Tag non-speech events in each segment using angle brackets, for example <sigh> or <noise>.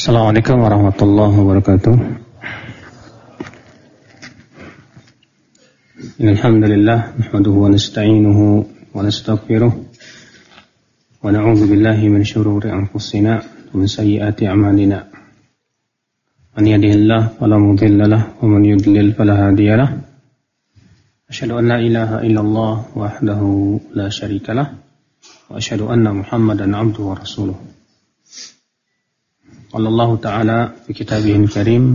Assalamualaikum warahmatullahi wabarakatuh. Alhamdulillah nahmaduhu wa nasta'inuhu wa nastaghfiruh wa na'udzu billahi min shururi anfusina wa min sayyiati a'malina. Man yahdihillahu fala mudilla wa man yudlil fala hadiya lahu. An la ilaha illallah wahdahu la syarika lah wa asyhadu anna Muhammadan 'abduhu wa rasuluh. قال الله تعالى في كتابه الكريم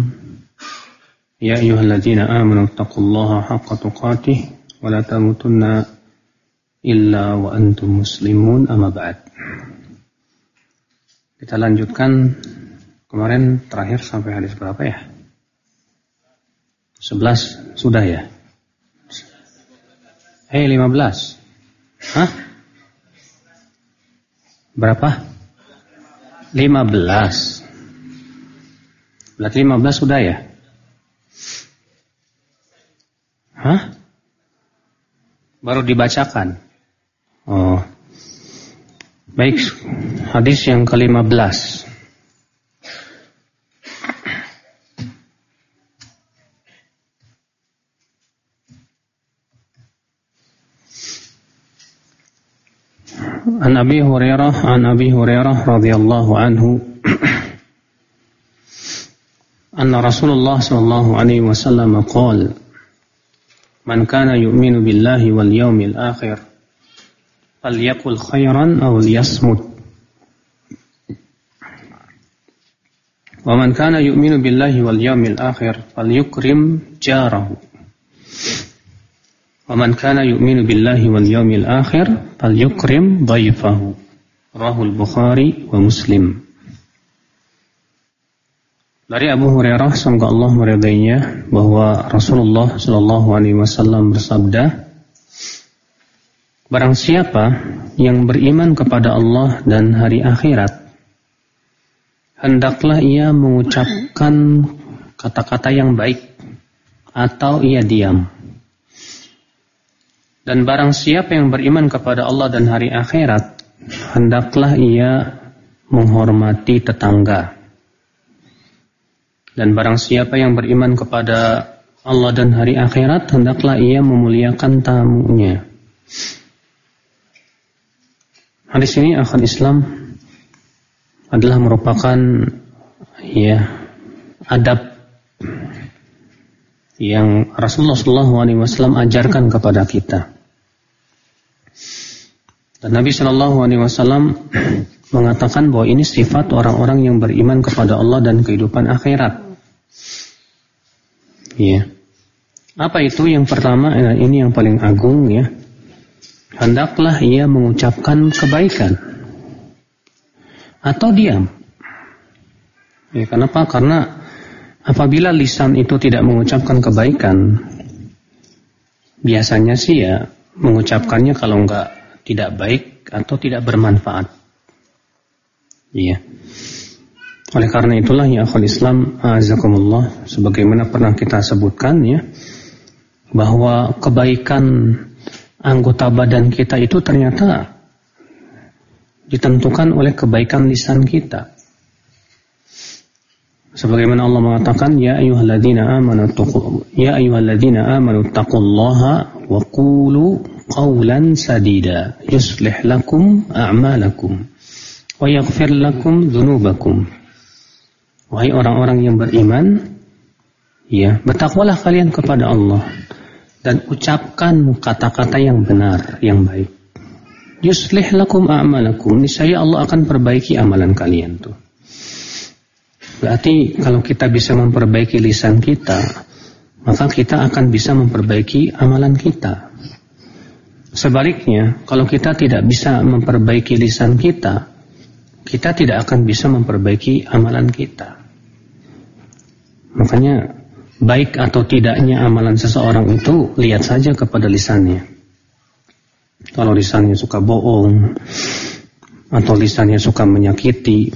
يا أيها الذين آمنوا اتقوا الله حق تقاته ولا تموتن إلا وأنتم مسلمون أما بعد Kita lanjutkan kemarin terakhir sampai hadis berapa ya? 11 sudah ya? Hei 15 Hah? Berapa? 15 Berarti 15 sudah ya? Hah? Baru dibacakan. Oh. Baik, hadis yang ke-15. An Abi Hurairah an Abi Hurairah radhiyallahu anhu <clears throat> أن رسول الله صلى الله عليه وسلم قال من كان يؤمن بالله واليوم الآخر فليقل خيرا أو ليصمت ومن كان يؤمن بالله واليوم الآخر فليكرم جاره ومن كان يؤمن بالله واليوم الآخر فليكرم ضيفه رواه البخاري ومسلم dari Abu Hurairah semoga Allah meridainya bahwa Rasulullah Shallallahu alaihi wasallam bersabda Barang siapa yang beriman kepada Allah dan hari akhirat hendaklah ia mengucapkan kata-kata yang baik atau ia diam. Dan barang siapa yang beriman kepada Allah dan hari akhirat hendaklah ia menghormati tetangga dan barang siapa yang beriman kepada Allah dan hari akhirat, hendaklah ia memuliakan tamunya. Hadis ini akan Islam adalah merupakan ya adab yang Rasulullah SAW ajarkan kepada kita. Dan Nabi Shallallahu Alaihi Wasallam mengatakan bahwa ini sifat orang-orang yang beriman kepada Allah dan kehidupan akhirat. Ya. Apa itu yang pertama? Eh, ini yang paling agung ya. Hendaklah ia mengucapkan kebaikan atau diam. Ya, kenapa? Karena apabila lisan itu tidak mengucapkan kebaikan, biasanya sih ya mengucapkannya kalau enggak tidak baik atau tidak bermanfaat. Iya. Oleh karena itulah ya akhul Islam azakumullah sebagaimana pernah kita sebutkan ya bahwa kebaikan anggota badan kita itu ternyata ditentukan oleh kebaikan lisan kita. Sebagaimana Allah mengatakan ya ayyuhalladzina amanu ya ayyuhalladzina amanu taqullaha wa qulu qawlan sadida yuslih lakum a'malakum wa yaghfir lakum dzunubakum Wahai orang-orang yang beriman, ya, bertakwalah kalian kepada Allah dan ucapkan kata-kata yang benar, yang baik. Yuslih lakum a'malakum, niscaya Allah akan perbaiki amalan kalian tuh. Berarti kalau kita bisa memperbaiki lisan kita, maka kita akan bisa memperbaiki amalan kita. Sebaliknya, kalau kita tidak bisa memperbaiki lisan kita, kita tidak akan bisa memperbaiki amalan kita. Makanya baik atau tidaknya amalan seseorang itu lihat saja kepada lisannya. Kalau lisannya suka bohong, atau lisannya suka menyakiti,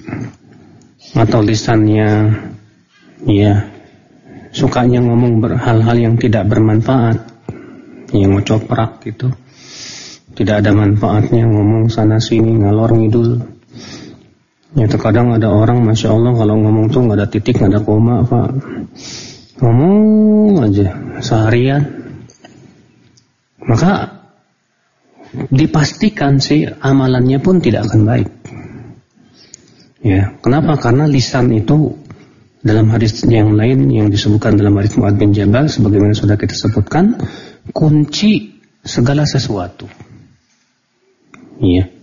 atau lisannya ya sukanya ngomong hal-hal yang tidak bermanfaat, yang ngocoprak gitu, tidak ada manfaatnya ngomong sana sini ngalor ngidul Ya terkadang ada orang Masya Allah kalau ngomong tuh nggak ada titik, nggak ada koma Pak. Ngomong aja seharian. Maka dipastikan sih amalannya pun tidak akan baik. Ya, kenapa? Karena lisan itu dalam hadis yang lain yang disebutkan dalam hadis Muad bin Jabal sebagaimana sudah kita sebutkan kunci segala sesuatu. Iya.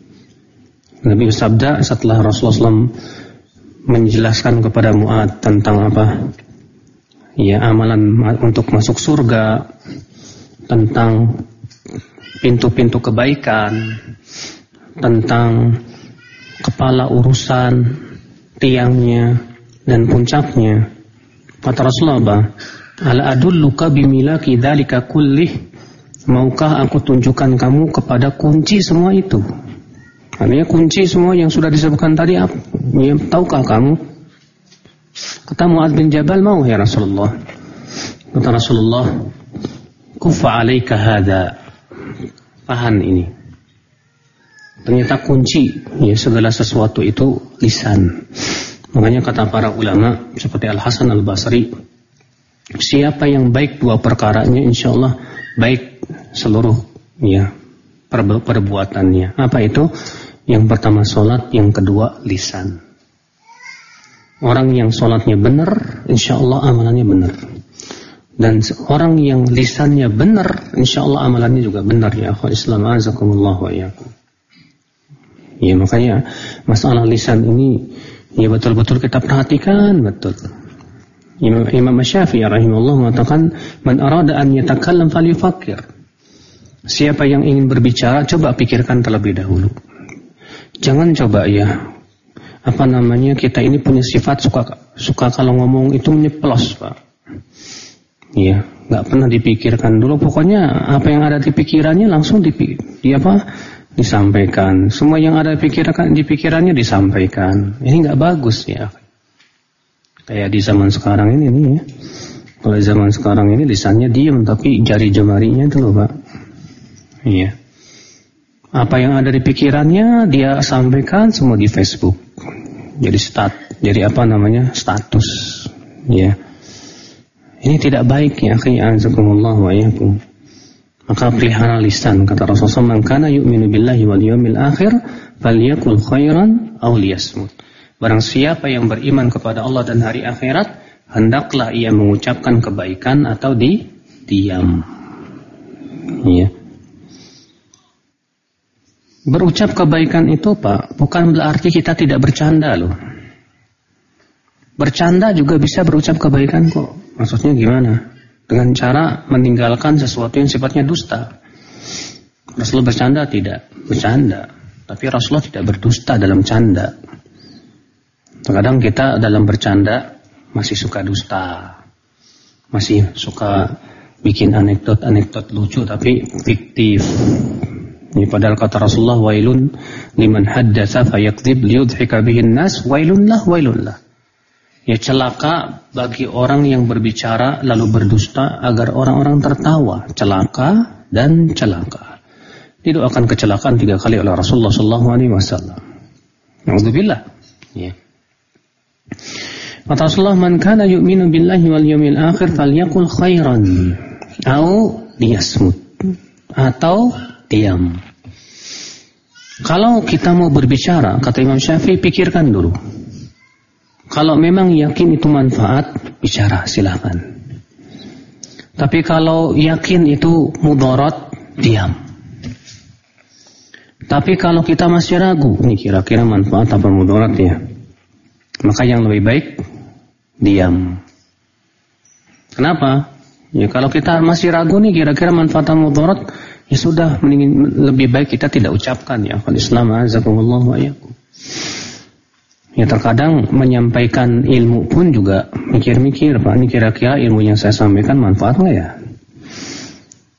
Nabi bersabda setelah Rasulullah SAW menjelaskan kepada Mu'ad tentang apa? Ya, amalan untuk masuk surga, tentang pintu-pintu kebaikan, tentang kepala urusan, tiangnya, dan puncaknya. Kata Rasulullah apa? Ala adulluka bimilaki dzalika kullih. Maukah aku tunjukkan kamu kepada kunci semua itu? Artinya kunci semua yang sudah disebutkan tadi apa? Ya, tahukah kamu? Kata Mu'ad bin Jabal mau ya Rasulullah. Kata Rasulullah, kufa alaika hada. Tahan ini. Ternyata kunci ya segala sesuatu itu lisan. Makanya kata para ulama seperti Al Hasan Al Basri, siapa yang baik dua perkaranya, insya Allah baik seluruh ya perbuatannya. Apa itu? Yang pertama sholat, yang kedua lisan. Orang yang sholatnya benar, insya Allah amalannya benar. Dan orang yang lisannya benar, insya Allah amalannya juga benar ya. Akhul Islam azakumullah wa iyakum. Ya makanya masalah lisan ini ya betul-betul kita perhatikan betul. Imam, Imam Syafi'i rahimahullah mengatakan man arada an yatakallam falyufakkir. Siapa yang ingin berbicara coba pikirkan terlebih dahulu. Jangan coba ya apa namanya kita ini punya sifat suka suka kalau ngomong itu nyeplos pak Iya, nggak pernah dipikirkan dulu. Pokoknya apa yang ada di pikirannya langsung di, di apa disampaikan. Semua yang ada di di pikirannya disampaikan. Ini nggak bagus ya. Kayak di zaman sekarang ini nih ya. Kalau zaman sekarang ini lisannya diem tapi jari jemarinya itu loh pak. Iya. Apa yang ada di pikirannya dia sampaikan semua di Facebook. Jadi stat, jadi apa namanya status, ya. Ini tidak baik ya, akhi azakumullah wa yakum. Maka pelihara lisan kata Rasulullah, "Man kana yu'minu billahi wal yawmil akhir falyakul khairan aw liyasmut." Barang siapa yang beriman kepada Allah dan hari akhirat, hendaklah ia mengucapkan kebaikan atau di diam. Ya. Berucap kebaikan itu Pak, bukan berarti kita tidak bercanda loh. Bercanda juga bisa berucap kebaikan kok. Maksudnya gimana? Dengan cara meninggalkan sesuatu yang sifatnya dusta. Rasulullah bercanda tidak? Bercanda. Tapi Rasulullah tidak berdusta dalam canda. Terkadang kita dalam bercanda masih suka dusta. Masih suka bikin anekdot-anekdot lucu tapi fiktif. Ini padahal kata Rasulullah wailun liman haddatsa fayakdzib liyudhika bihin nas wailun lah wailun lah. Ya celaka bagi orang yang berbicara lalu berdusta agar orang-orang tertawa. Celaka dan celaka. Didoakan kecelakaan tiga kali oleh Rasulullah Sallallahu Alaihi Wasallam. Alhamdulillah. Ya. Kata Rasulullah, "Man kana yu'minu billahi wal yawmil akhir falyakul khairan au liyasmut." Atau diam. Kalau kita mau berbicara, kata Imam Syafi'i, pikirkan dulu. Kalau memang yakin itu manfaat, bicara silakan. Tapi kalau yakin itu mudarat, diam. Tapi kalau kita masih ragu, ini kira-kira manfaat apa mudarat ya? Maka yang lebih baik, diam. Kenapa? Ya kalau kita masih ragu nih kira-kira manfaat atau mudarat, Ya sudah, mending, lebih baik kita tidak ucapkan ya. Kalau Islam azakumullah wa Ya terkadang menyampaikan ilmu pun juga mikir-mikir, Pak, ini kira-kira ilmu yang saya sampaikan manfaat nggak ya?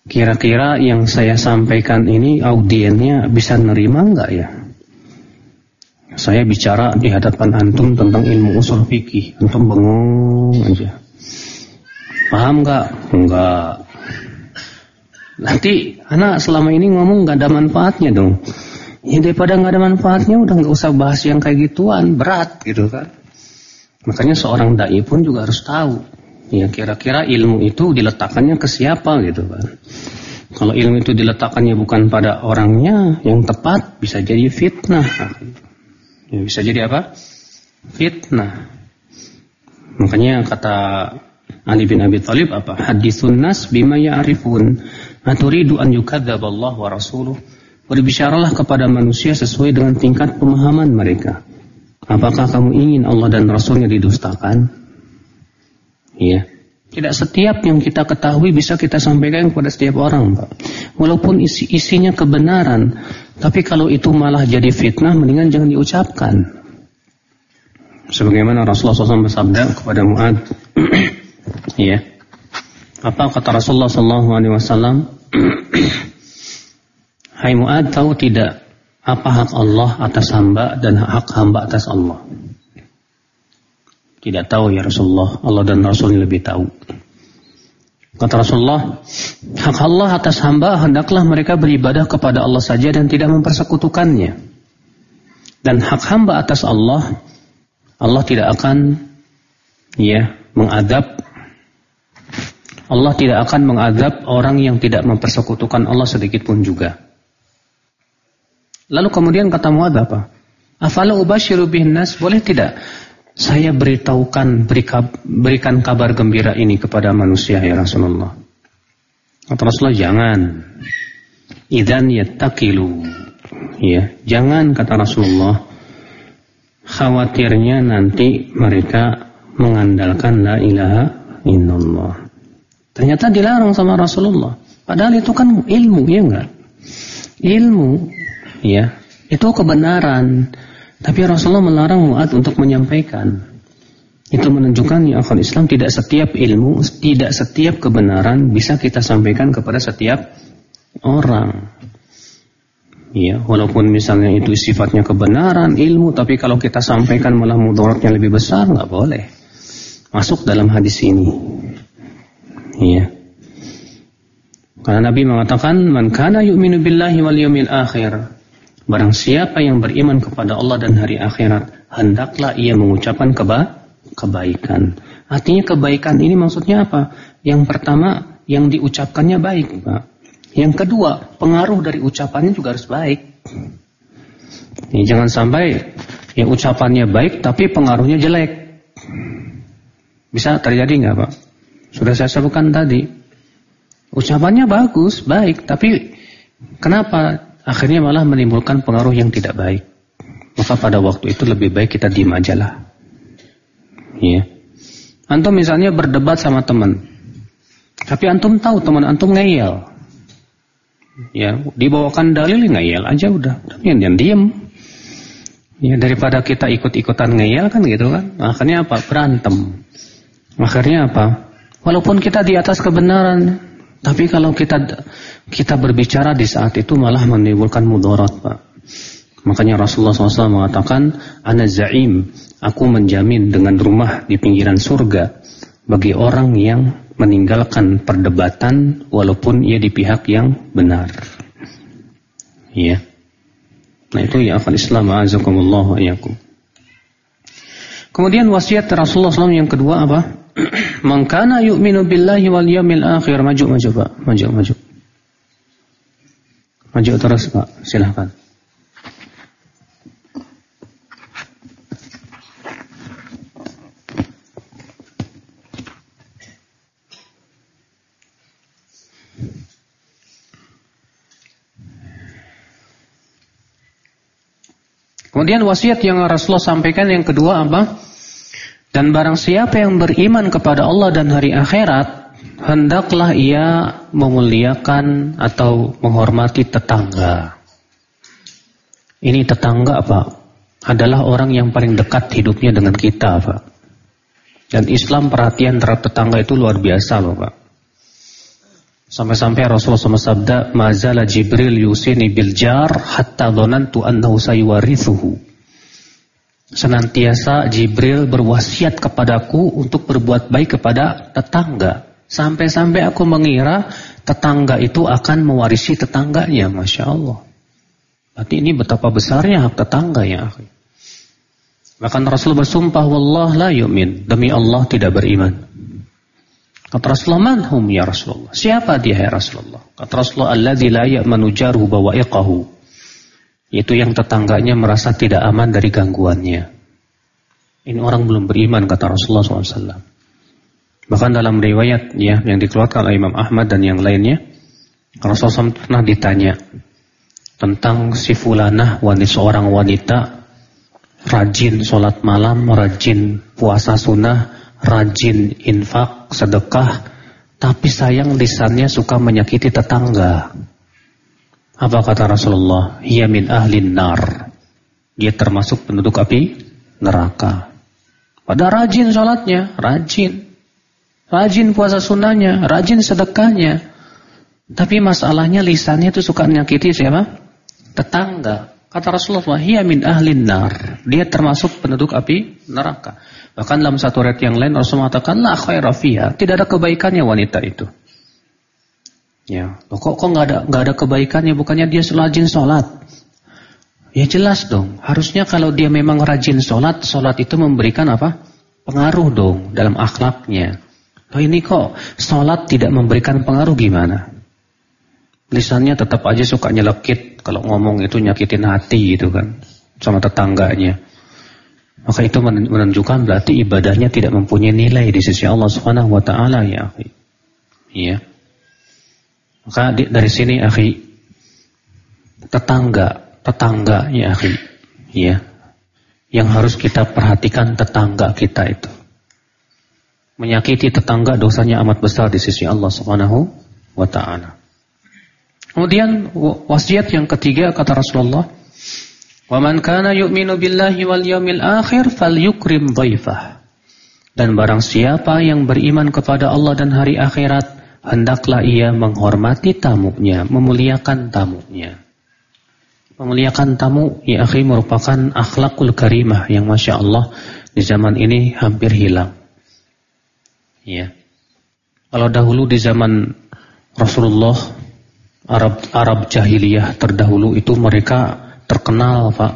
Kira-kira yang saya sampaikan ini audiennya bisa nerima nggak ya? Saya bicara di hadapan antum tentang ilmu usul fikih, antum bengong aja. Paham nggak? Enggak. Nanti anak selama ini ngomong gak ada manfaatnya dong. Ya daripada nggak ada manfaatnya udah nggak usah bahas yang kayak gituan, berat gitu kan. Makanya seorang dai pun juga harus tahu ya kira-kira ilmu itu diletakkannya ke siapa gitu kan. Kalau ilmu itu diletakkannya bukan pada orangnya yang tepat bisa jadi fitnah. Ya, bisa jadi apa? Fitnah. Makanya kata Ali bin Abi Thalib apa? Hadithun nas bima ya'rifun. Aturidu an yukadzdzab Allah wa rasuluh Berbicaralah kepada manusia sesuai dengan tingkat pemahaman mereka. Apakah kamu ingin Allah dan Rasulnya didustakan? Ya. Tidak setiap yang kita ketahui bisa kita sampaikan kepada setiap orang, Pak. Walaupun isi isinya kebenaran, tapi kalau itu malah jadi fitnah, mendingan jangan diucapkan. Sebagaimana Rasulullah SAW bersabda kepada Muad, <clears throat> ya. Apa kata Rasulullah SAW? <clears throat> Hai Mu'ad tahu tidak apa hak Allah atas hamba dan hak hamba atas Allah? Tidak tahu ya Rasulullah. Allah dan Rasulnya lebih tahu. Kata Rasulullah, hak Allah atas hamba hendaklah mereka beribadah kepada Allah saja dan tidak mempersekutukannya. Dan hak hamba atas Allah, Allah tidak akan ya mengadab Allah tidak akan mengadab orang yang tidak mempersekutukan Allah sedikit pun juga. Lalu kemudian kata Muad apa? Afala ubasyiru nas? Boleh tidak? Saya beritahukan berikan kabar gembira ini kepada manusia ya Rasulullah. Kata Rasulullah jangan. Idan yattaqilu. Ya, jangan kata Rasulullah. Khawatirnya nanti mereka mengandalkan la ilaha illallah. Ternyata dilarang sama Rasulullah. Padahal itu kan ilmu, ya enggak? Ilmu ya itu kebenaran. Tapi Rasulullah melarang Mu'ad untuk menyampaikan. Itu menunjukkan ya akal Islam tidak setiap ilmu tidak setiap kebenaran bisa kita sampaikan kepada setiap orang. Ya walaupun misalnya itu sifatnya kebenaran ilmu tapi kalau kita sampaikan malah mudaratnya lebih besar nggak boleh. Masuk dalam hadis ini ya karena Nabi mengatakan man kana yu'minu billahi wal yawmil akhir Barang siapa yang beriman kepada Allah dan hari akhirat, hendaklah ia mengucapkan keba kebaikan. Artinya kebaikan ini maksudnya apa? Yang pertama, yang diucapkannya baik, Pak. Yang kedua, pengaruh dari ucapannya juga harus baik. Ini jangan sampai yang ucapannya baik tapi pengaruhnya jelek. Bisa terjadi nggak, Pak? Sudah saya sebutkan tadi. Ucapannya bagus, baik, tapi kenapa akhirnya malah menimbulkan pengaruh yang tidak baik. Maka pada waktu itu lebih baik kita diem aja lah. Ya. Antum misalnya berdebat sama teman. Tapi antum tahu teman antum ngeyel. Ya, dibawakan dalil ngeyel aja udah. Tapi yang diem. Ya, daripada kita ikut-ikutan ngeyel kan gitu kan. Akhirnya apa? Berantem. Akhirnya apa? Walaupun kita di atas kebenaran, tapi kalau kita kita berbicara di saat itu malah menimbulkan mudarat, Pak. Makanya Rasulullah SAW mengatakan, Ana za'im, aku menjamin dengan rumah di pinggiran surga bagi orang yang meninggalkan perdebatan walaupun ia di pihak yang benar. Ya. Nah itu ya akan Islam azakumullah ayakum. Kemudian wasiat Rasulullah SAW yang kedua apa? <clears throat> Man kana yu'minu billahi wal yawmil akhir. Maju, maju Pak. Maju, maju. Maju terus Pak. Silahkan. Kemudian wasiat yang Rasulullah sampaikan yang kedua apa? Dan barang siapa yang beriman kepada Allah dan hari akhirat, hendaklah ia memuliakan atau menghormati tetangga. Ini tetangga Pak, adalah orang yang paling dekat hidupnya dengan kita Pak. Dan Islam perhatian terhadap tetangga itu luar biasa loh Pak. Sampai-sampai Rasulullah SAW sabda, Mazala Jibril yusini biljar hatta donantu annahu sayuwarithuhu senantiasa Jibril berwasiat kepadaku untuk berbuat baik kepada tetangga. Sampai-sampai aku mengira tetangga itu akan mewarisi tetangganya, Masya Allah. Berarti ini betapa besarnya hak tetangga ya. Bahkan Rasul bersumpah wallah la yu'min. Demi Allah tidak beriman. Kata Rasulullah, man hum ya Rasulullah? Siapa dia ya Rasulullah? Kata Rasulullah, alladzi la ya'manu jaruhu bawa'iqahu. Itu yang tetangganya merasa tidak aman dari gangguannya. Ini orang belum beriman kata Rasulullah SAW. Bahkan dalam riwayat ya yang dikeluarkan oleh Imam Ahmad dan yang lainnya, Rasulullah SAW pernah ditanya tentang si fulanah wanita seorang wanita rajin sholat malam, rajin puasa sunnah, rajin infak, sedekah, tapi sayang lisannya suka menyakiti tetangga. Apa kata Rasulullah? Ia min ahlin nar. Dia termasuk penduduk api neraka. Pada rajin sholatnya, rajin. Rajin puasa sunnahnya, rajin sedekahnya. Tapi masalahnya lisannya itu suka menyakiti siapa? Tetangga. Kata Rasulullah, "Hiya min ahlin nar." Dia termasuk penduduk api neraka. Bahkan dalam satu ayat yang lain Rasulullah mengatakan, "La khaira fiha." Tidak ada kebaikannya wanita itu. Ya, kok kok nggak ada nggak ada kebaikannya? Bukannya dia rajin sholat? Ya jelas dong. Harusnya kalau dia memang rajin sholat, sholat itu memberikan apa? Pengaruh dong dalam akhlaknya. Oh ini kok sholat tidak memberikan pengaruh gimana? lisannya tetap aja suka nyelekit kalau ngomong itu nyakitin hati gitu kan sama tetangganya maka itu menunjukkan berarti ibadahnya tidak mempunyai nilai di sisi Allah Subhanahu wa taala ya iya maka dari sini akhi tetangga tetangga ya akhi iya yang harus kita perhatikan tetangga kita itu menyakiti tetangga dosanya amat besar di sisi Allah Subhanahu wa taala Kemudian wasiat yang ketiga kata Rasulullah, "Wa man kana yu'minu billahi wal yawmil akhir falyukrim dhaifah." Dan barang siapa yang beriman kepada Allah dan hari akhirat, hendaklah ia menghormati tamunya, memuliakan tamunya. Memuliakan tamu, ya akhi merupakan akhlakul karimah yang Masya Allah di zaman ini hampir hilang. Ya. Kalau dahulu di zaman Rasulullah Arab Arab jahiliyah terdahulu itu mereka terkenal Pak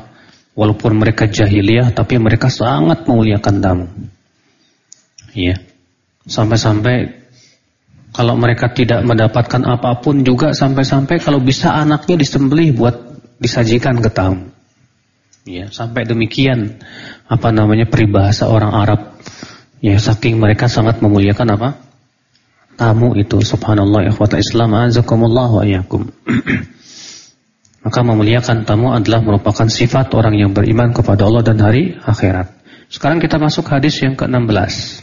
walaupun mereka jahiliyah tapi mereka sangat memuliakan tamu iya sampai-sampai kalau mereka tidak mendapatkan apa pun juga sampai-sampai kalau bisa anaknya disembelih buat disajikan ke tamu ya sampai demikian apa namanya peribahasa orang Arab ya saking mereka sangat memuliakan apa tamu itu subhanallah ikhwata Islam azakumullah wa iyyakum. <clears throat> Maka memuliakan tamu adalah merupakan sifat orang yang beriman kepada Allah dan hari akhirat. Sekarang kita masuk hadis yang ke-16.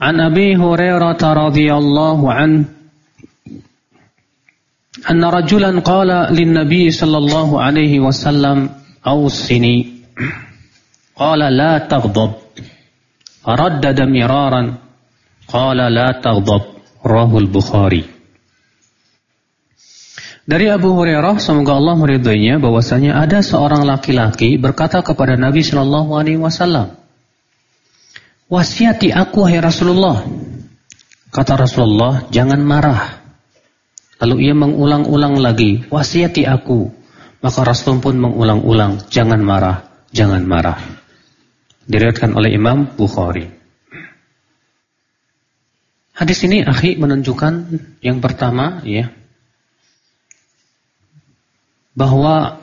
An Abi Hurairah radhiyallahu an أن رجلا قال للنبي صلى الله عليه وسلم أوصني قال لا تغضب Raddada miraran. Qala la taghdab. Rahul Bukhari. Dari Abu Hurairah, semoga Allah meridhoinya, bahwasanya ada seorang laki-laki berkata kepada Nabi Shallallahu Alaihi Wasallam, wasiati aku hai Rasulullah. Kata Rasulullah, jangan marah. Lalu ia mengulang-ulang lagi, wasiati aku. Maka Rasul pun mengulang-ulang, jangan marah, jangan marah diriwayatkan oleh Imam Bukhari. Hadis ini akhi menunjukkan yang pertama ya bahwa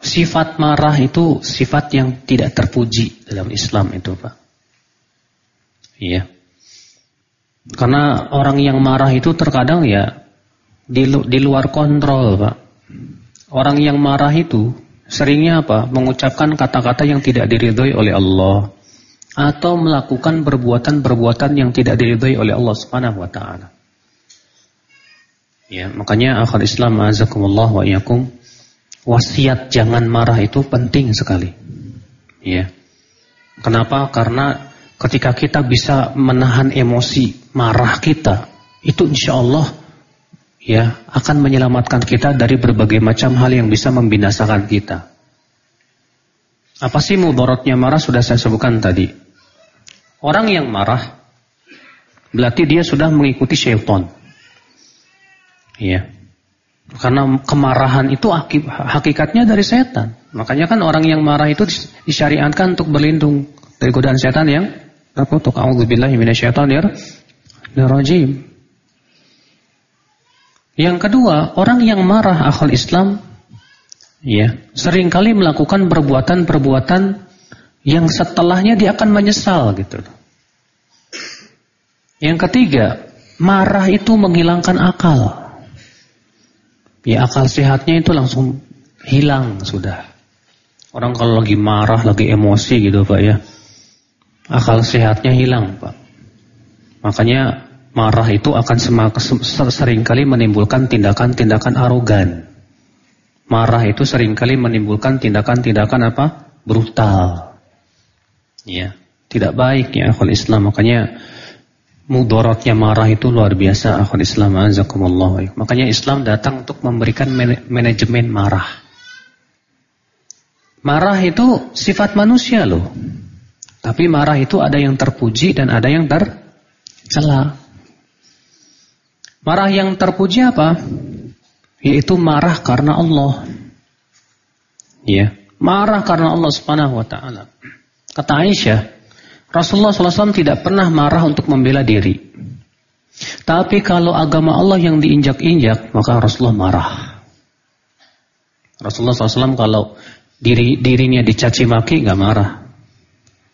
sifat marah itu sifat yang tidak terpuji dalam Islam itu, Pak. Iya. Karena orang yang marah itu terkadang ya di, di luar kontrol, Pak. Orang yang marah itu Seringnya apa? Mengucapkan kata-kata yang tidak diridhoi oleh Allah atau melakukan perbuatan-perbuatan yang tidak diridhoi oleh Allah Subhanahu wa taala. Ya, makanya akhir Islam azakumullah wa iyyakum wasiat jangan marah itu penting sekali. Ya. Kenapa? Karena ketika kita bisa menahan emosi marah kita, itu insya Allah ya akan menyelamatkan kita dari berbagai macam hal yang bisa membinasakan kita. Apa sih mudaratnya marah sudah saya sebutkan tadi. Orang yang marah berarti dia sudah mengikuti syaitan. Iya. Karena kemarahan itu hakikatnya dari setan. Makanya kan orang yang marah itu disyariatkan untuk berlindung dari godaan setan yang terkutuk. A'udzubillahi rajim. Yang kedua, orang yang marah akal Islam ya, sering kali melakukan perbuatan-perbuatan yang setelahnya dia akan menyesal gitu. Yang ketiga, marah itu menghilangkan akal ya akal sehatnya itu langsung hilang sudah. Orang kalau lagi marah, lagi emosi gitu Pak ya. Akal sehatnya hilang Pak. Makanya marah itu akan sering kali menimbulkan tindakan-tindakan arogan. Marah itu sering kali menimbulkan tindakan-tindakan apa? Brutal. Ya, tidak baik ya akal Islam. Makanya mudaratnya marah itu luar biasa akhul Islam azakumullah. Makanya Islam datang untuk memberikan manajemen marah. Marah itu sifat manusia loh. Tapi marah itu ada yang terpuji dan ada yang tercela. Marah yang terpuji apa? Yaitu marah karena Allah. Ya, marah karena Allah Subhanahu wa taala. Kata Aisyah, Rasulullah SAW tidak pernah marah untuk membela diri. Tapi kalau agama Allah yang diinjak-injak, maka Rasulullah marah. Rasulullah SAW kalau diri dirinya dicaci maki nggak marah,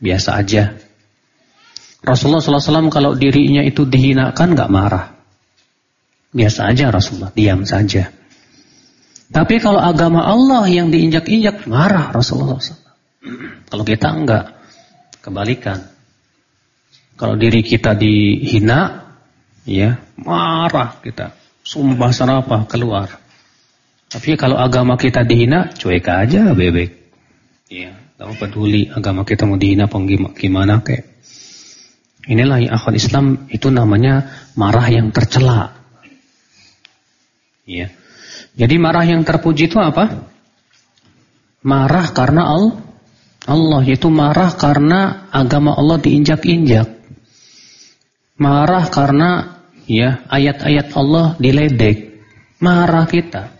biasa aja. Rasulullah SAW kalau dirinya itu dihinakan nggak marah, biasa aja Rasulullah, diam saja. Tapi kalau agama Allah yang diinjak-injak marah Rasulullah SAW. Kalau kita enggak, Kebalikan. Kalau diri kita dihina, ya marah kita, sumpah serapah keluar. Tapi kalau agama kita dihina, cuek aja bebek. Ya, tahu peduli agama kita mau dihina apa gimana kayak. Inilah yang akhwat Islam itu namanya marah yang tercela. Ya. Jadi marah yang terpuji itu apa? Marah karena Allah Allah itu marah karena agama Allah diinjak-injak. Marah karena ya ayat-ayat Allah diledek. Marah kita.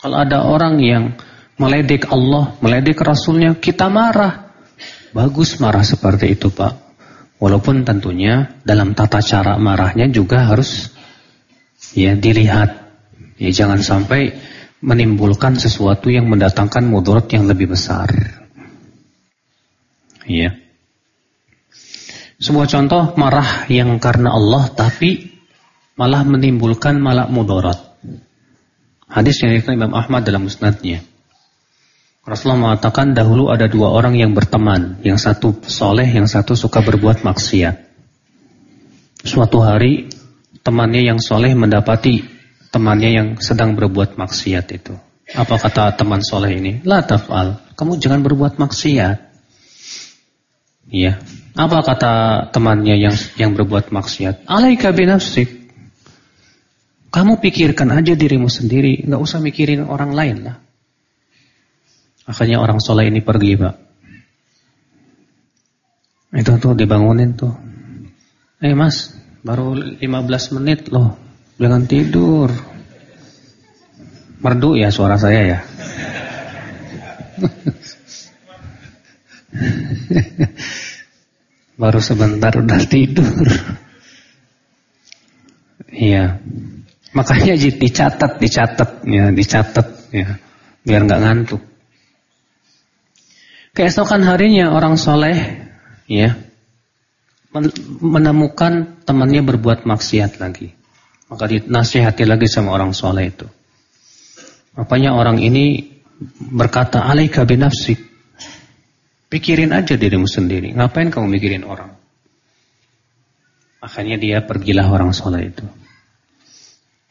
Kalau ada orang yang meledek Allah, meledek Rasulnya, kita marah. Bagus marah seperti itu Pak. Walaupun tentunya dalam tata cara marahnya juga harus ya dilihat. Ya jangan sampai menimbulkan sesuatu yang mendatangkan mudarat yang lebih besar. Iya. Sebuah contoh marah yang karena Allah tapi malah menimbulkan malah mudarat. Hadis yang dikatakan Imam Ahmad dalam musnadnya. Rasulullah mengatakan dahulu ada dua orang yang berteman, yang satu soleh, yang satu suka berbuat maksiat. Suatu hari temannya yang soleh mendapati temannya yang sedang berbuat maksiat itu. Apa kata teman soleh ini? La taf'al, kamu jangan berbuat maksiat. Iya. Apa kata temannya yang yang berbuat maksiat? Alaika binafsik. Kamu pikirkan aja dirimu sendiri, nggak usah mikirin orang lain lah. Akhirnya orang soleh ini pergi, Pak. Itu tuh dibangunin tuh. Eh mas, baru 15 menit loh. Jangan tidur. Merdu ya suara saya ya. <laughs> Baru sebentar udah tidur. Iya. Makanya dicatat, dicatat, ya, dicatat, ya, biar nggak ngantuk. Keesokan harinya orang soleh, ya, menemukan temannya berbuat maksiat lagi. Maka dinasihati lagi sama orang soleh itu. Apanya orang ini berkata, alaika binafsik. Pikirin aja dirimu sendiri. Ngapain kamu mikirin orang? Akhirnya dia pergilah orang soleh itu.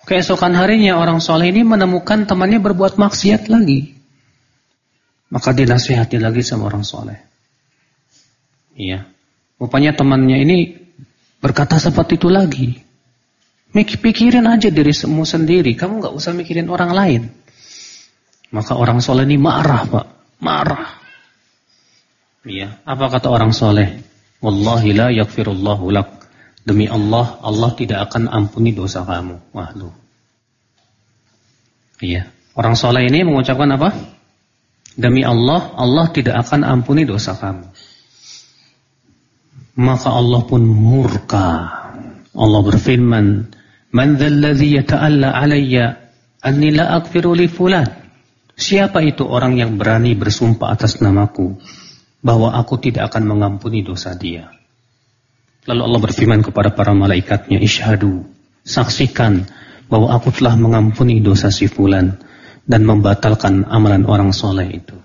Keesokan harinya orang soleh ini menemukan temannya berbuat maksiat lagi. Maka dinasihati lagi sama orang soleh. Iya. Rupanya temannya ini berkata seperti itu lagi. Pikirin aja diri semu sendiri. Kamu gak usah mikirin orang lain. Maka orang soleh ini marah pak. Marah. Iya. Apa kata orang soleh? Wallahi la yakfirullahu lak. Demi Allah, Allah tidak akan ampuni dosa kamu. Wah lu. Iya. Orang soleh ini mengucapkan apa? Demi Allah, Allah tidak akan ampuni dosa kamu. Maka Allah pun murka. Allah berfirman, "Man dzalladzi yata'alla 'alayya anni la li fulan?" Siapa itu orang yang berani bersumpah atas namaku bahwa aku tidak akan mengampuni dosa dia? Lalu Allah berfirman kepada para malaikatnya, "Ishhadu, saksikan bahwa aku telah mengampuni dosa si fulan." Dan membatalkan amalan orang soleh itu.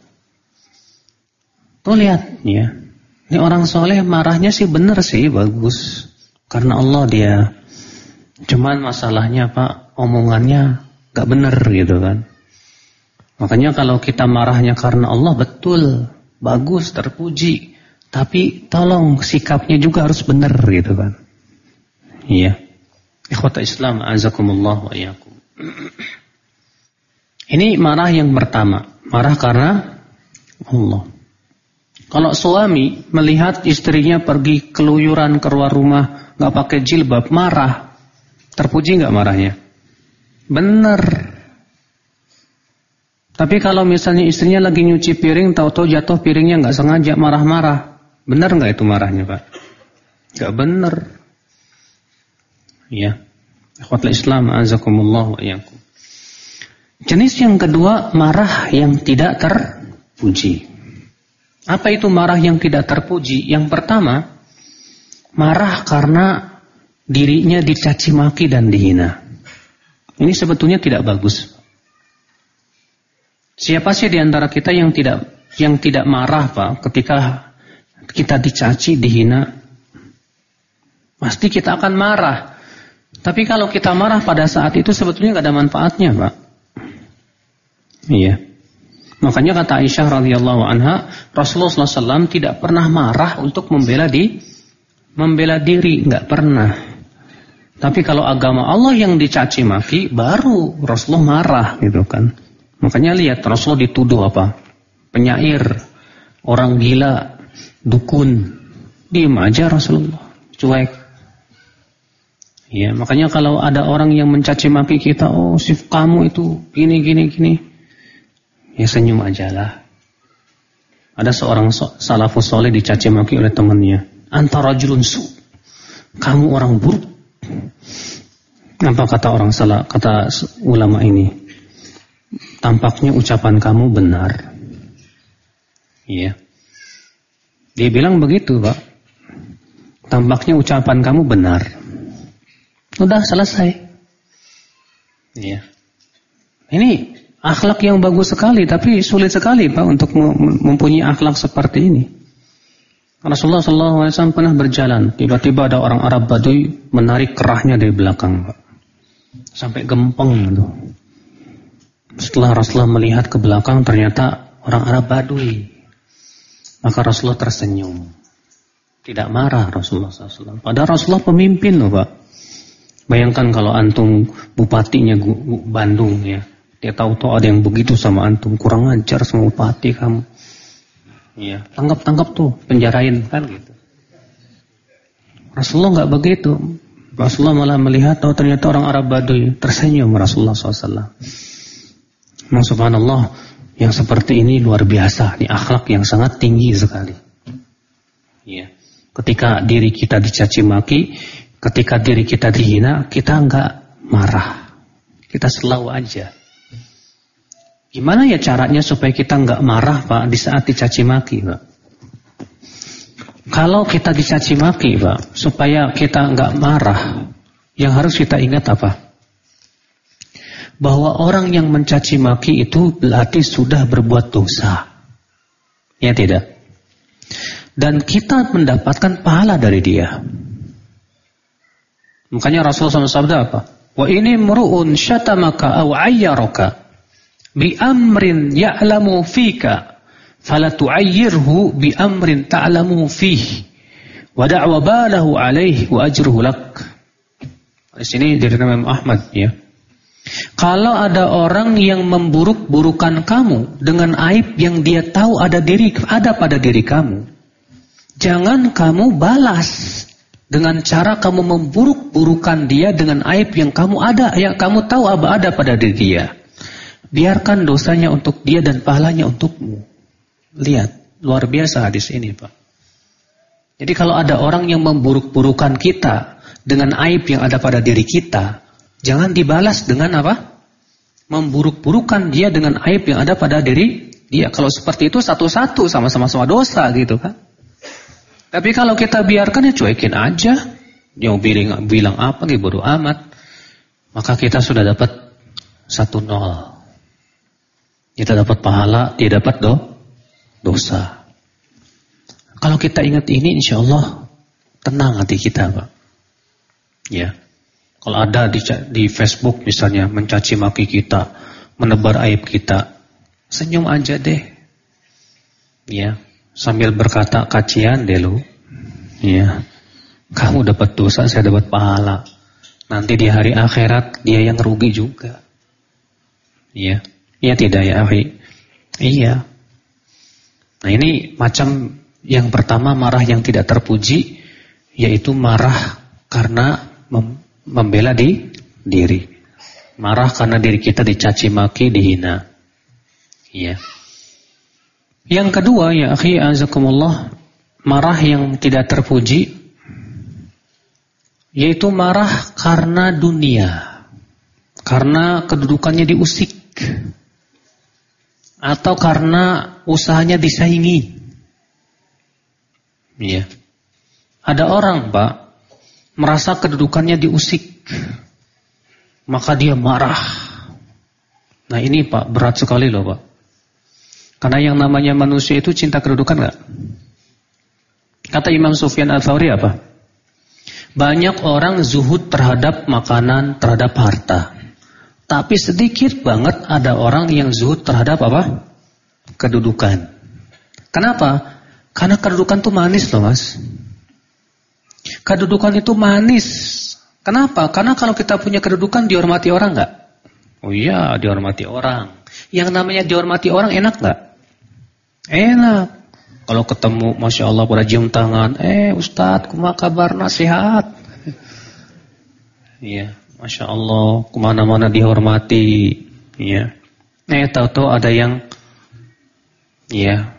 Tuh lihat ya, ini orang soleh marahnya sih bener sih bagus, karena Allah dia. Cuman masalahnya pak omongannya gak bener gitu kan. Makanya kalau kita marahnya karena Allah betul, bagus, terpuji. Tapi tolong sikapnya juga harus benar gitu kan. Iya. Ikhwata Islam azakumullah wa iyyakum. <clears throat> Ini marah yang pertama, marah karena Allah. Kalau suami melihat istrinya pergi keluyuran keluar rumah, nggak pakai jilbab, marah. Terpuji nggak marahnya? Bener. Tapi kalau misalnya istrinya lagi nyuci piring, tahu-tahu jatuh piringnya nggak sengaja, marah-marah. Bener nggak itu marahnya, Pak? Nggak bener. Ya. Akhwatul Islam, azakumullah wa iyakum. Jenis yang kedua, marah yang tidak terpuji. Apa itu marah yang tidak terpuji? Yang pertama, marah karena dirinya dicaci maki dan dihina. Ini sebetulnya tidak bagus. Siapa sih di antara kita yang tidak yang tidak marah, Pak, ketika kita dicaci, dihina? Pasti kita akan marah. Tapi kalau kita marah pada saat itu sebetulnya nggak ada manfaatnya, Pak. Iya. Makanya kata Aisyah radhiyallahu anha, Rasulullah SAW tidak pernah marah untuk membela di membela diri, nggak pernah. Tapi kalau agama Allah yang dicaci maki, baru Rasulullah marah gitu kan. Makanya lihat Rasulullah dituduh apa? Penyair, orang gila, dukun. Diam aja Rasulullah, cuek. Ya, makanya kalau ada orang yang mencaci maki kita, oh sif kamu itu gini gini gini. Ya senyum aja lah. Ada seorang so, salafus soleh dicaci maki oleh temannya. Antara julun su. Kamu orang buruk. Apa kata orang salah, kata ulama ini? Tampaknya ucapan kamu benar. Iya. Dia bilang begitu, Pak. Tampaknya ucapan kamu benar. Udah selesai. Iya. Ini akhlak yang bagus sekali, tapi sulit sekali Pak untuk mempunyai akhlak seperti ini. Rasulullah SAW pernah berjalan, tiba-tiba ada orang Arab Baduy menarik kerahnya dari belakang, Pak. Sampai gempeng itu. Setelah Rasulullah melihat ke belakang, ternyata orang Arab Baduy. Maka Rasulullah tersenyum. Tidak marah Rasulullah SAW. Padahal Rasulullah pemimpin loh Pak. Bayangkan kalau antum bupatinya Bandung ya dia tahu-tahu ada yang begitu sama antum, kurang ajar sama bupati kamu. Iya, tangkap-tangkap tuh, penjarain kan gitu. Rasulullah nggak begitu. Rasulullah malah melihat tahu ternyata orang Arab Baduy tersenyum Rasulullah SAW. Nah, subhanallah, yang seperti ini luar biasa, ini akhlak yang sangat tinggi sekali. Iya. Ketika diri kita dicaci maki, ketika diri kita dihina, kita nggak marah. Kita selalu aja. Gimana ya caranya supaya kita nggak marah Pak di saat dicaci maki Pak? Kalau kita dicaci maki Pak, supaya kita nggak marah, yang harus kita ingat apa? Bahwa orang yang mencaci maki itu berarti sudah berbuat dosa. Ya tidak? Dan kita mendapatkan pahala dari dia. Makanya Rasulullah SAW apa? Wa ini meru'un syatamaka aw ayyaraka bi amrin ya'lamu fika fala tu'ayyirhu bi amrin ta'lamu fihi wa da'wa balahu alaihi wa ajruhu lak. Di sini dari Imam Ahmad ya. Kalau ada orang yang memburuk-burukan kamu dengan aib yang dia tahu ada diri ada pada diri kamu, jangan kamu balas dengan cara kamu memburuk-burukan dia dengan aib yang kamu ada yang kamu tahu ada pada diri dia. Biarkan dosanya untuk dia dan pahalanya untukmu. Lihat, luar biasa hadis ini Pak. Jadi kalau ada orang yang memburuk-burukan kita dengan aib yang ada pada diri kita, jangan dibalas dengan apa? Memburuk-burukan dia dengan aib yang ada pada diri dia. Kalau seperti itu satu-satu sama-sama sama dosa gitu kan. Tapi kalau kita biarkan ya cuekin aja, yang bilang, bilang apa nih bodoh amat, maka kita sudah dapat satu nol. Kita dapat pahala, dia dapat do, dosa. Kalau kita ingat ini, insya Allah tenang hati kita, Pak. Ya, kalau ada di, di Facebook misalnya mencaci maki kita, menebar aib kita, senyum aja deh. Ya, sambil berkata kacian deh lu. Ya. Kamu dapat dosa, saya dapat pahala. Nanti di hari akhirat dia yang rugi juga. Iya. Iya tidak ya, Afi? Iya. Nah, ini macam yang pertama marah yang tidak terpuji yaitu marah karena mem membela di diri. Marah karena diri kita dicaci maki, dihina. Iya. Yang kedua ya akhi azakumullah marah yang tidak terpuji yaitu marah karena dunia karena kedudukannya diusik atau karena usahanya disaingi. Ya ada orang Pak merasa kedudukannya diusik. Maka dia marah. Nah ini Pak berat sekali loh Pak. Karena yang namanya manusia itu cinta kedudukan nggak? Kata Imam Sufyan al-Thawri apa? Banyak orang zuhud terhadap makanan, terhadap harta. Tapi sedikit banget ada orang yang zuhud terhadap apa? Kedudukan. Kenapa? Karena kedudukan itu manis loh mas. Kedudukan itu manis. Kenapa? Karena kalau kita punya kedudukan dihormati orang nggak? Oh iya, dihormati orang. Yang namanya dihormati orang enak nggak? Enak. Kalau ketemu, Masya Allah pada cium tangan. Eh Ustadz, kuma kabar nasihat. <laughs> Iya, Masya Allah, ke mana-mana dihormati. Iya. Eh tahu-tahu ada yang, ya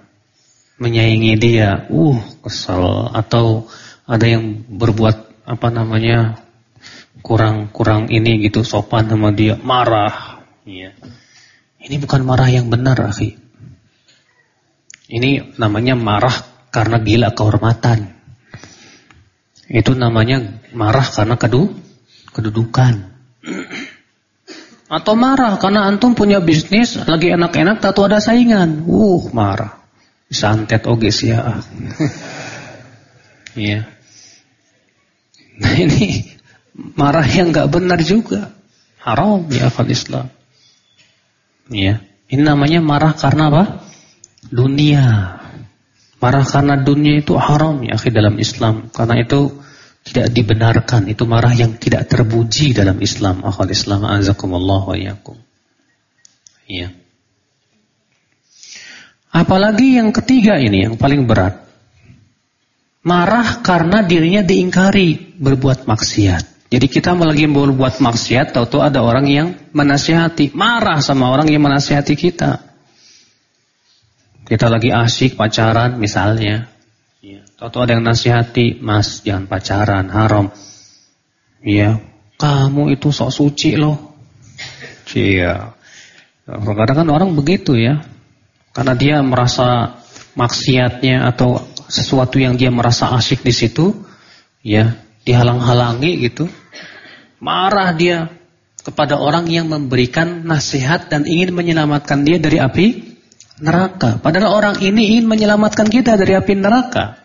menyaingi dia. Uh, kesal. Atau ada yang berbuat, apa namanya, kurang-kurang ini gitu, sopan sama dia. Marah. Iya. Ini bukan marah yang benar, akhi. Ini namanya marah karena gila kehormatan. Itu namanya marah karena kedu kedudukan. <clears throat> Atau marah karena antum punya bisnis lagi enak-enak tak ada saingan. Uh, marah. Santet oge sih ya. <laughs> Iya. Nah ini marah yang nggak benar juga. Haram ya akal Islam. Iya. Ini namanya marah karena apa? dunia. Marah karena dunia itu haram ya dalam Islam. Karena itu tidak dibenarkan. Itu marah yang tidak terpuji dalam Islam. Akhal Islam azakumullah wa iyakum. Iya. Apalagi yang ketiga ini yang paling berat. Marah karena dirinya diingkari berbuat maksiat. Jadi kita lagi berbuat maksiat, tahu-tahu ada orang yang menasihati, marah sama orang yang menasihati kita. Kita lagi asik pacaran misalnya. Ya. Tahu ada yang nasihati, mas jangan pacaran, haram. Iya, kamu itu sok suci loh. Iya. Kadang-kadang kan orang begitu ya. Karena dia merasa maksiatnya atau sesuatu yang dia merasa asik di situ, ya dihalang-halangi gitu. Marah dia kepada orang yang memberikan nasihat dan ingin menyelamatkan dia dari api neraka. Padahal orang ini ingin menyelamatkan kita dari api neraka.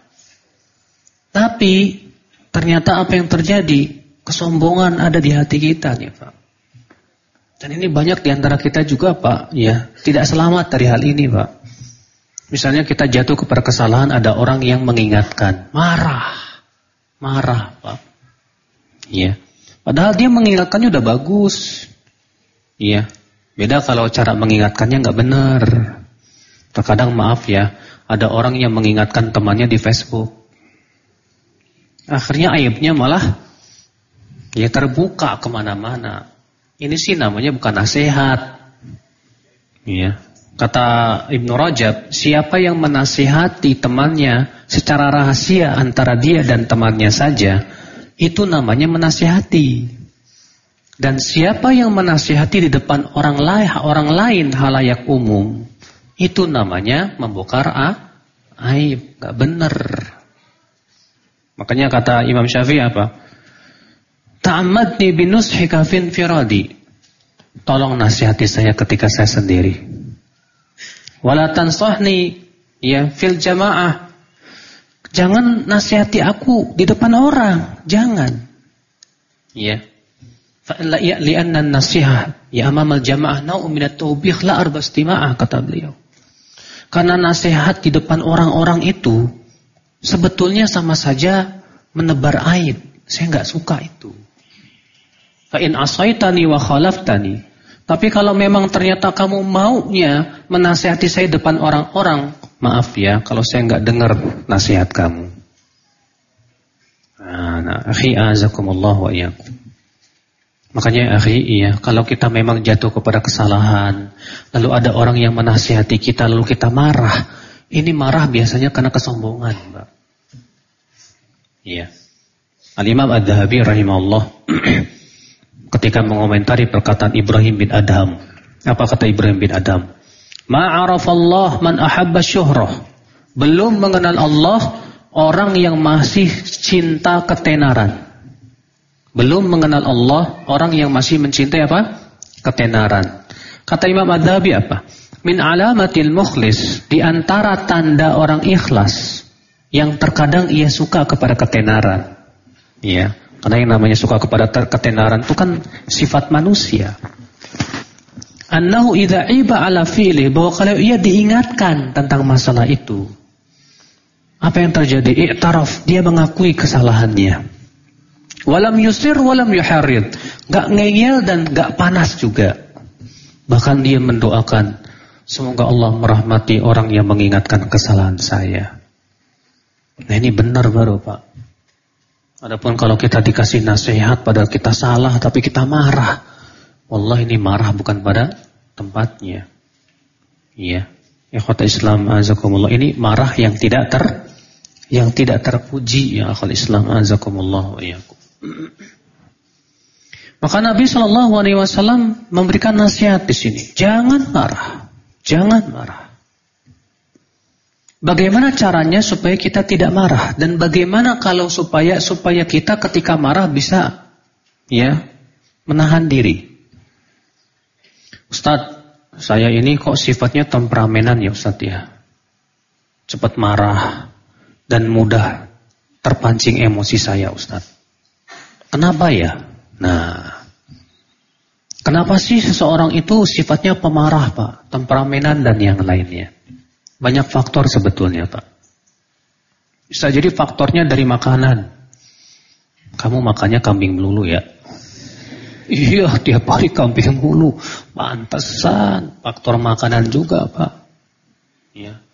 Tapi ternyata apa yang terjadi? Kesombongan ada di hati kita nih Pak. Dan ini banyak di antara kita juga Pak, ya tidak selamat dari hal ini Pak. Misalnya kita jatuh kepada kesalahan, ada orang yang mengingatkan, marah, marah Pak. Ya, padahal dia mengingatkannya udah bagus. Iya, beda kalau cara mengingatkannya nggak benar. Terkadang maaf ya, ada orang yang mengingatkan temannya di Facebook. Akhirnya aibnya malah ya terbuka ke mana-mana. Ini sih namanya bukan nasihat. Ya. Kata Ibnu Rajab, siapa yang menasihati temannya secara rahasia antara dia dan temannya saja, itu namanya menasihati. Dan siapa yang menasihati di depan orang lain, orang lain halayak umum, itu namanya membongkar aib, gak benar. Makanya kata Imam Syafi'i apa? Ta'amadni binushika fin firadi. Tolong nasihati saya ketika saya sendiri. Wala tansahni ya fil jamaah. Jangan nasihati aku di depan orang, jangan. Ya. Fa ya li'anna nasihat ya amamal jamaah nau'un min at-tawbih la arba istima'ah kata beliau. Karena nasihat di depan orang-orang itu sebetulnya sama saja menebar aib. Saya nggak suka itu. Fa in asaitani wa khalaftani tapi kalau memang ternyata kamu maunya menasihati saya depan orang-orang, maaf ya kalau saya nggak dengar nasihat kamu. Nah, nah akhi azakumullah wa iyyakum. Makanya akhi iya, kalau kita memang jatuh kepada kesalahan, lalu ada orang yang menasihati kita lalu kita marah, ini marah biasanya karena kesombongan, Mbak. Iya. Al-Imam Ad-Dhahabi rahimahullah <clears throat> ketika mengomentari perkataan Ibrahim bin Adam. Apa kata Ibrahim bin Adam? Ma'arafallah man ahabba syuhrah. Belum mengenal Allah orang yang masih cinta ketenaran. Belum mengenal Allah orang yang masih mencintai apa? Ketenaran. Kata Imam Adzabi apa? Min alamatil mukhlis di antara tanda orang ikhlas yang terkadang ia suka kepada ketenaran. Ya. Karena yang namanya suka kepada ketenaran itu kan sifat manusia. Annahu idza iba ala fi'li bahwa kalau ia diingatkan tentang masalah itu apa yang terjadi? I'taraf, dia mengakui kesalahannya. Walam yusir walam yuharid. Gak ngeyel dan gak panas juga. Bahkan dia mendoakan semoga Allah merahmati orang yang mengingatkan kesalahan saya. Nah ini benar baru Pak. Adapun kalau kita dikasih nasihat pada kita salah tapi kita marah. Wallah ini marah bukan pada tempatnya. Iya. Ikhwata Islam azakumullah ini marah yang tidak ter yang tidak terpuji ya akhwat Islam azakumullah wa Maka Nabi Shallallahu alaihi wasallam memberikan nasihat di sini. Jangan marah. Jangan marah. Bagaimana caranya supaya kita tidak marah dan bagaimana kalau supaya supaya kita ketika marah bisa ya menahan diri. Ustaz, saya ini kok sifatnya temperamenan ya Ustaz ya. Cepat marah dan mudah terpancing emosi saya Ustaz. Kenapa ya? Nah, kenapa sih seseorang itu sifatnya pemarah Pak, temperamenan dan yang lainnya? Banyak faktor sebetulnya Pak. Bisa jadi faktornya dari makanan. Kamu makannya kambing melulu ya. Iya tiap hari kambing melulu. Pantesan faktor makanan juga Pak. Iya.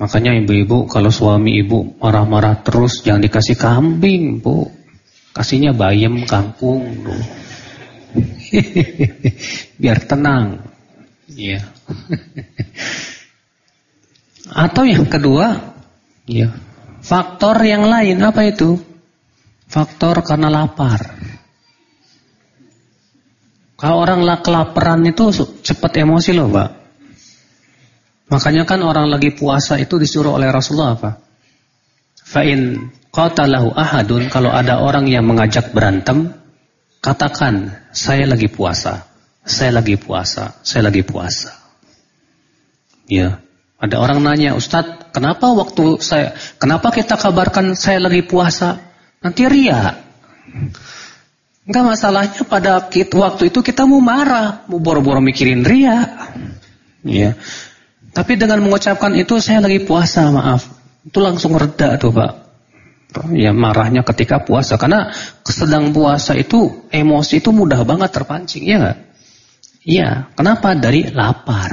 Makanya ibu-ibu kalau suami ibu marah-marah terus jangan dikasih kambing bu. Kasihnya bayam kangkung. <laughs> Biar tenang. Iya. <laughs> Atau yang kedua, ya, faktor yang lain apa itu? Faktor karena lapar. Kalau orang kelaparan itu cepat emosi loh, Pak. Makanya kan orang lagi puasa itu disuruh oleh Rasulullah apa? Fa'in qatalahu ahadun kalau ada orang yang mengajak berantem, katakan saya lagi puasa. Saya lagi puasa, saya lagi puasa. Ya, ada orang nanya, Ustadz, kenapa waktu saya, kenapa kita kabarkan saya lagi puasa? Nanti ria. Enggak masalahnya pada waktu itu kita mau marah, mau boro-boro mikirin ria. Ya. Tapi dengan mengucapkan itu saya lagi puasa, maaf. Itu langsung reda tuh, Pak. Ya marahnya ketika puasa karena sedang puasa itu emosi itu mudah banget terpancing, ya enggak? Iya, kenapa? Dari lapar.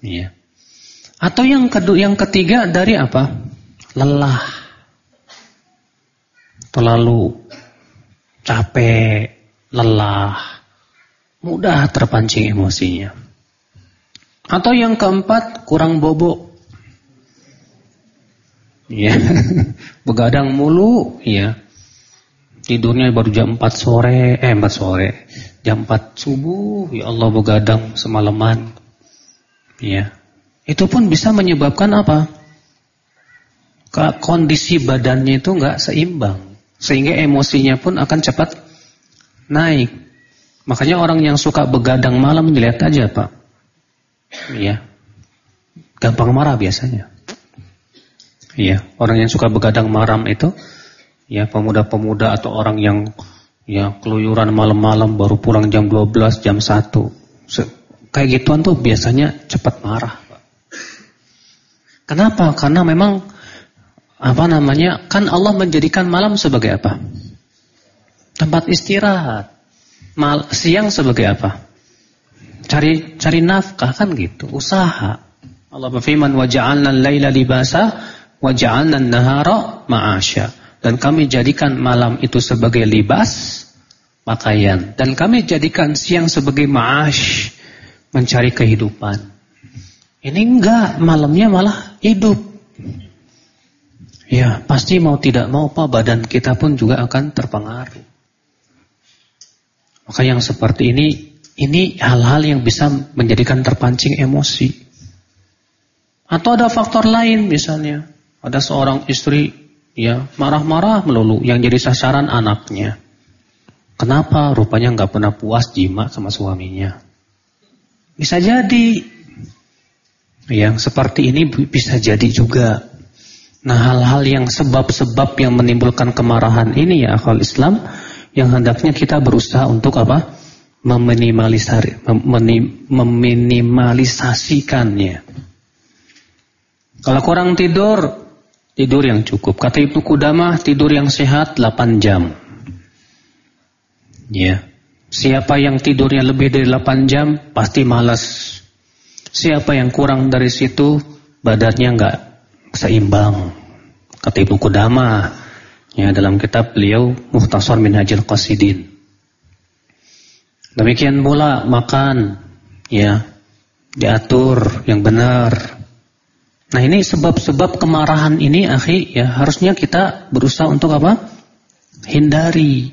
Iya. Atau yang kedua, yang ketiga dari apa? Lelah. Terlalu capek, lelah. Mudah terpancing emosinya. Atau yang keempat, kurang bobo. Ya, <laughs> begadang mulu, ya. Tidurnya baru jam 4 sore, eh 4 sore. Jam 4 subuh, ya Allah begadang semalaman. Ya. Itu pun bisa menyebabkan apa? Kondisi badannya itu enggak seimbang. Sehingga emosinya pun akan cepat naik. Makanya orang yang suka begadang malam dilihat aja Pak. Iya. Gampang marah biasanya. Iya, orang yang suka begadang malam itu ya pemuda-pemuda atau orang yang ya keluyuran malam-malam baru pulang jam 12, jam 1. Kayak gituan tuh biasanya cepat marah. Kenapa? Karena memang apa namanya? Kan Allah menjadikan malam sebagai apa? Tempat istirahat. Mal, siang sebagai apa? Cari cari nafkah kan gitu, usaha. Allah berfirman wa ja'alna al-laila libasa Waja'alna nahara ma'asya. Dan kami jadikan malam itu sebagai libas, pakaian. Dan kami jadikan siang sebagai ma'ash, mencari kehidupan. Ini enggak, malamnya malah hidup. Ya, pasti mau tidak mau Pak, badan kita pun juga akan terpengaruh. Maka yang seperti ini, ini hal-hal yang bisa menjadikan terpancing emosi. Atau ada faktor lain misalnya. Ada seorang istri ya marah-marah melulu yang jadi sasaran anaknya. Kenapa? Rupanya nggak pernah puas jima sama suaminya. Bisa jadi. Yang seperti ini bisa jadi juga. Nah hal-hal yang sebab-sebab yang menimbulkan kemarahan ini ya akal Islam yang hendaknya kita berusaha untuk apa? Meminimalisasi, meminimalisasikannya. Kalau kurang tidur, Tidur yang cukup. Kata Ibnu Kudamah, tidur yang sehat 8 jam. Ya. Siapa yang tidurnya lebih dari 8 jam, pasti malas. Siapa yang kurang dari situ, badannya enggak seimbang. Kata Ibnu Kudamah, ya dalam kitab beliau Muhtasar Minhajul Qasidin. Demikian pula makan, ya, diatur yang benar, Nah ini sebab-sebab kemarahan ini akhi ya harusnya kita berusaha untuk apa? Hindari.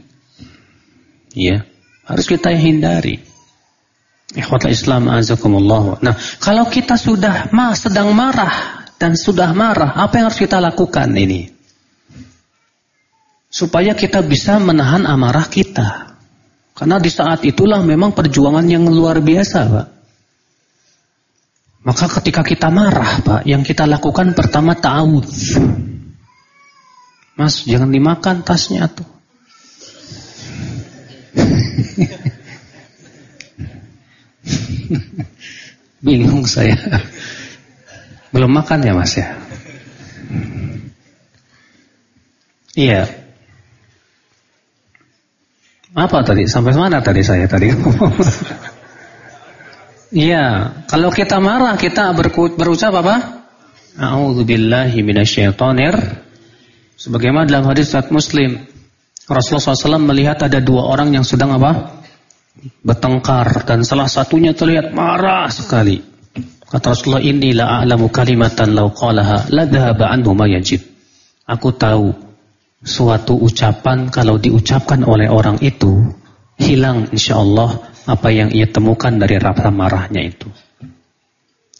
Ya, harus kita hindari. Ikhwatul Islam azakumullah. Nah, kalau kita sudah ma sedang marah dan sudah marah, apa yang harus kita lakukan ini? Supaya kita bisa menahan amarah kita. Karena di saat itulah memang perjuangan yang luar biasa, Pak. Maka ketika kita marah, Pak, yang kita lakukan pertama ta'awudz. Mas, jangan dimakan tasnya tuh. <laughs> Bingung saya. Belum makan ya, Mas ya? Iya. Apa tadi? Sampai mana tadi saya tadi? <laughs> Iya, kalau kita marah kita berucap apa? A'udzubillahi minasyaitonir. Sebagaimana dalam hadis saat Muslim, Rasulullah SAW melihat ada dua orang yang sedang apa? Bertengkar dan salah satunya terlihat marah sekali. Kata Rasulullah, "Inni la a'lamu kalimatan law qalaha la dhahaba anhu ma yajid." Aku tahu suatu ucapan kalau diucapkan oleh orang itu hilang insyaallah apa yang ia temukan dari rasa marahnya itu.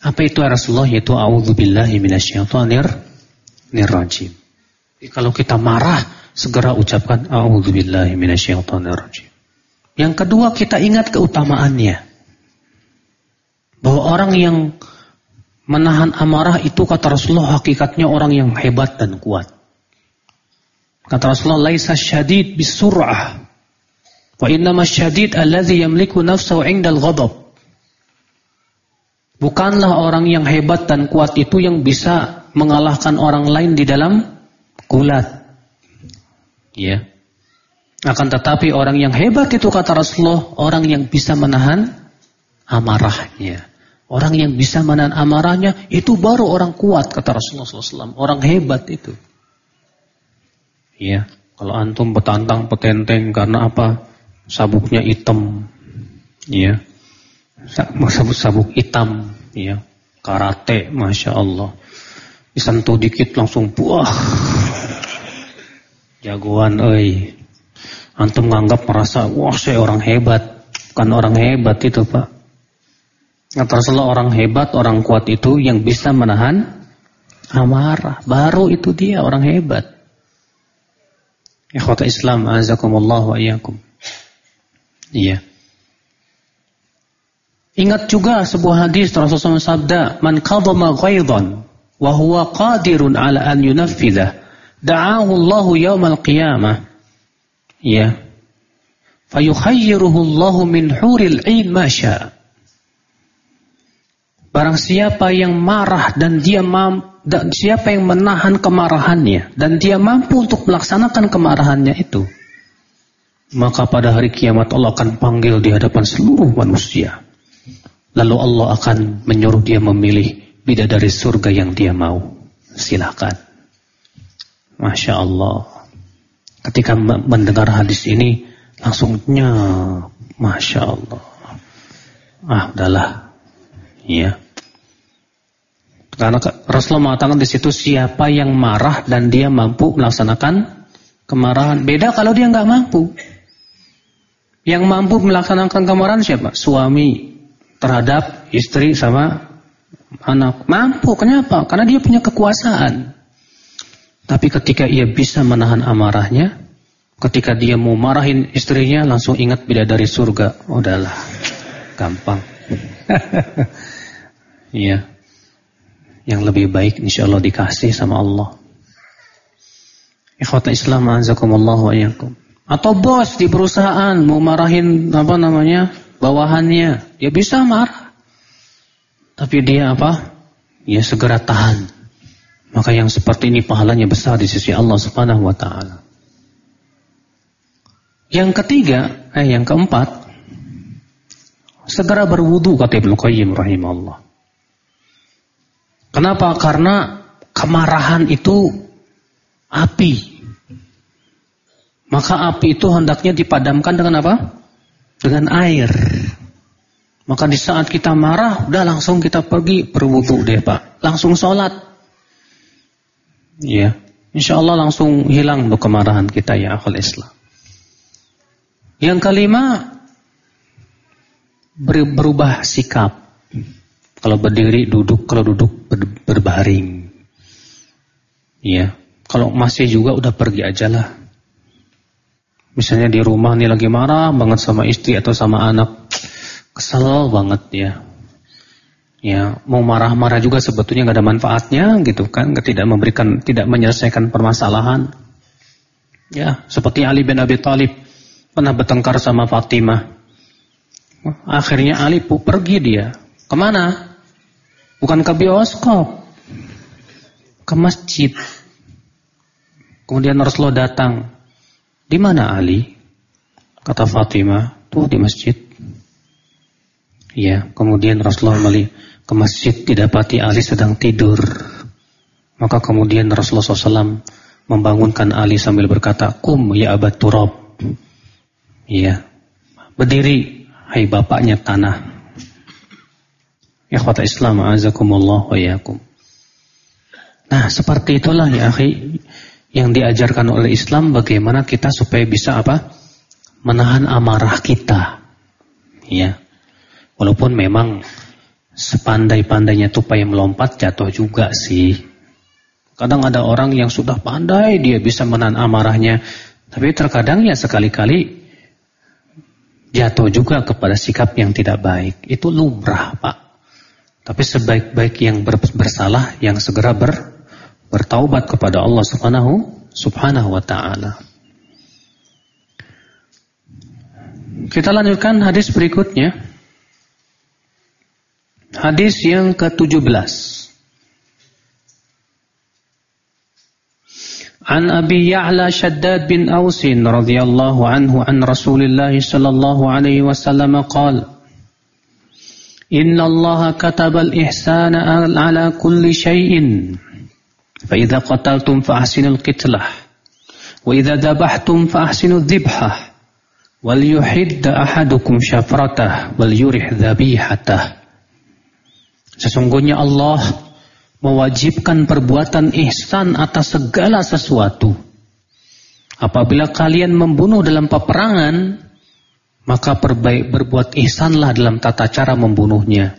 Apa itu Rasulullah? Yaitu a'udzubillahi minasyaitonir nirrajim. Kalau kita marah, segera ucapkan a'udzubillahi minasyaitonir rajim. Yang kedua, kita ingat keutamaannya. Bahwa orang yang menahan amarah itu kata Rasulullah hakikatnya orang yang hebat dan kuat. Kata Rasulullah, laisa syadid bisur'ah Wa innama syadid alladhi yamliku nafsahu indal ghadab. Bukanlah orang yang hebat dan kuat itu yang bisa mengalahkan orang lain di dalam gulat. Ya. Akan tetapi orang yang hebat itu kata Rasulullah, orang yang bisa menahan amarahnya. Orang yang bisa menahan amarahnya itu baru orang kuat kata Rasulullah SAW. Orang hebat itu. Ya, kalau antum petantang petenteng karena apa? sabuknya hitam. Ya. Sabuk-sabuk hitam, ya. Karate, Masya Allah. Disentuh dikit langsung buah. Jagoan, oi. Antum menganggap merasa, wah saya orang hebat. Bukan orang hebat itu Pak. Rasulullah orang hebat, orang kuat itu yang bisa menahan amarah. Baru itu dia orang hebat. Ikhwata Islam, azakumullah wa iyyakum. Iya. Ingat juga sebuah hadis Rasulullah SAW sabda, "Man qadama ghaidan wa huwa qadirun ala an yunaffidha, da'ahu Allah yawmal qiyamah." Ya. Fayukhayyiruhu Allah min huril 'ain ma syaa. Barang siapa yang marah dan dia dan siapa yang menahan kemarahannya dan dia mampu untuk melaksanakan kemarahannya itu, maka pada hari kiamat Allah akan panggil di hadapan seluruh manusia. Lalu Allah akan menyuruh dia memilih bidadari surga yang dia mau. Silakan. Masya Allah. Ketika mendengar hadis ini, langsungnya, Masya Allah. Ah, udahlah Ya. Karena Rasulullah mengatakan di situ siapa yang marah dan dia mampu melaksanakan kemarahan. Beda kalau dia nggak mampu. Yang mampu melaksanakan kemarahan siapa? Suami terhadap istri sama anak. Mampu. Kenapa? Karena dia punya kekuasaan. Tapi ketika ia bisa menahan amarahnya, ketika dia mau marahin istrinya, langsung ingat bidadari surga. Udahlah, gampang. <laughs> Iya. Yang lebih baik insya Allah dikasih sama Allah. Ikhwata Islam azakumullah wa iyyakum. Atau bos di perusahaan mau marahin apa namanya? bawahannya, ya bisa marah. Tapi dia apa? Ya segera tahan. Maka yang seperti ini pahalanya besar di sisi Allah Subhanahu wa taala. Yang ketiga, eh yang keempat, segera berwudu kata Ibnu Qayyim rahimahullah. Kenapa? Karena kemarahan itu api. Maka api itu hendaknya dipadamkan dengan apa? Dengan air. Maka di saat kita marah, udah langsung kita pergi berwudu deh Pak. Langsung sholat. Ya. Insya Allah langsung hilang untuk kemarahan kita ya akal Islam. Yang kelima, berubah sikap. Kalau berdiri duduk, kalau duduk ber, berbaring. Ya, kalau masih juga udah pergi aja lah. Misalnya di rumah nih lagi marah banget sama istri atau sama anak. Kesel banget ya. Ya, mau marah-marah juga sebetulnya nggak ada manfaatnya gitu kan, tidak memberikan, tidak menyelesaikan permasalahan. Ya, seperti Ali bin Abi Thalib pernah bertengkar sama Fatimah. Akhirnya Ali pergi dia. Ke mana? Bukan ke bioskop. Ke masjid. Kemudian Rasulullah datang. Di mana Ali? Kata Fatimah, tuh di masjid. Ya, kemudian Rasulullah melihat ke masjid didapati Ali sedang tidur. Maka kemudian Rasulullah SAW membangunkan Ali sambil berkata, Kum ya abad turab. Ya, berdiri, hai bapaknya tanah. Ikhwata Islam azakumullah wa yakum. Nah, seperti itulah ya akhi yang diajarkan oleh Islam bagaimana kita supaya bisa apa? menahan amarah kita. Ya. Walaupun memang sepandai-pandainya tupai melompat jatuh juga sih. Kadang ada orang yang sudah pandai dia bisa menahan amarahnya, tapi terkadang ya sekali-kali jatuh juga kepada sikap yang tidak baik. Itu lumrah, Pak. Tapi sebaik-baik yang bersalah yang segera ber, bertaubat kepada Allah Subhanahu Subhanahu wa taala. Kita lanjutkan hadis berikutnya. Hadis yang ke-17. An Abi Ya'la Shaddad bin Ausin radhiyallahu anhu an Rasulillah sallallahu alaihi wasallam qala إن الله كتب الإحسان على كل شيء فإذا قتلتم فأحسنوا القتلة وإذا ذبحتم فأحسنوا الذبحة wal yuhidda ahadukum syafratah wal yurih dhabihatah Sesungguhnya Allah mewajibkan perbuatan ihsan atas segala sesuatu. Apabila kalian membunuh dalam peperangan, maka perbaik berbuat ihsanlah dalam tata cara membunuhnya.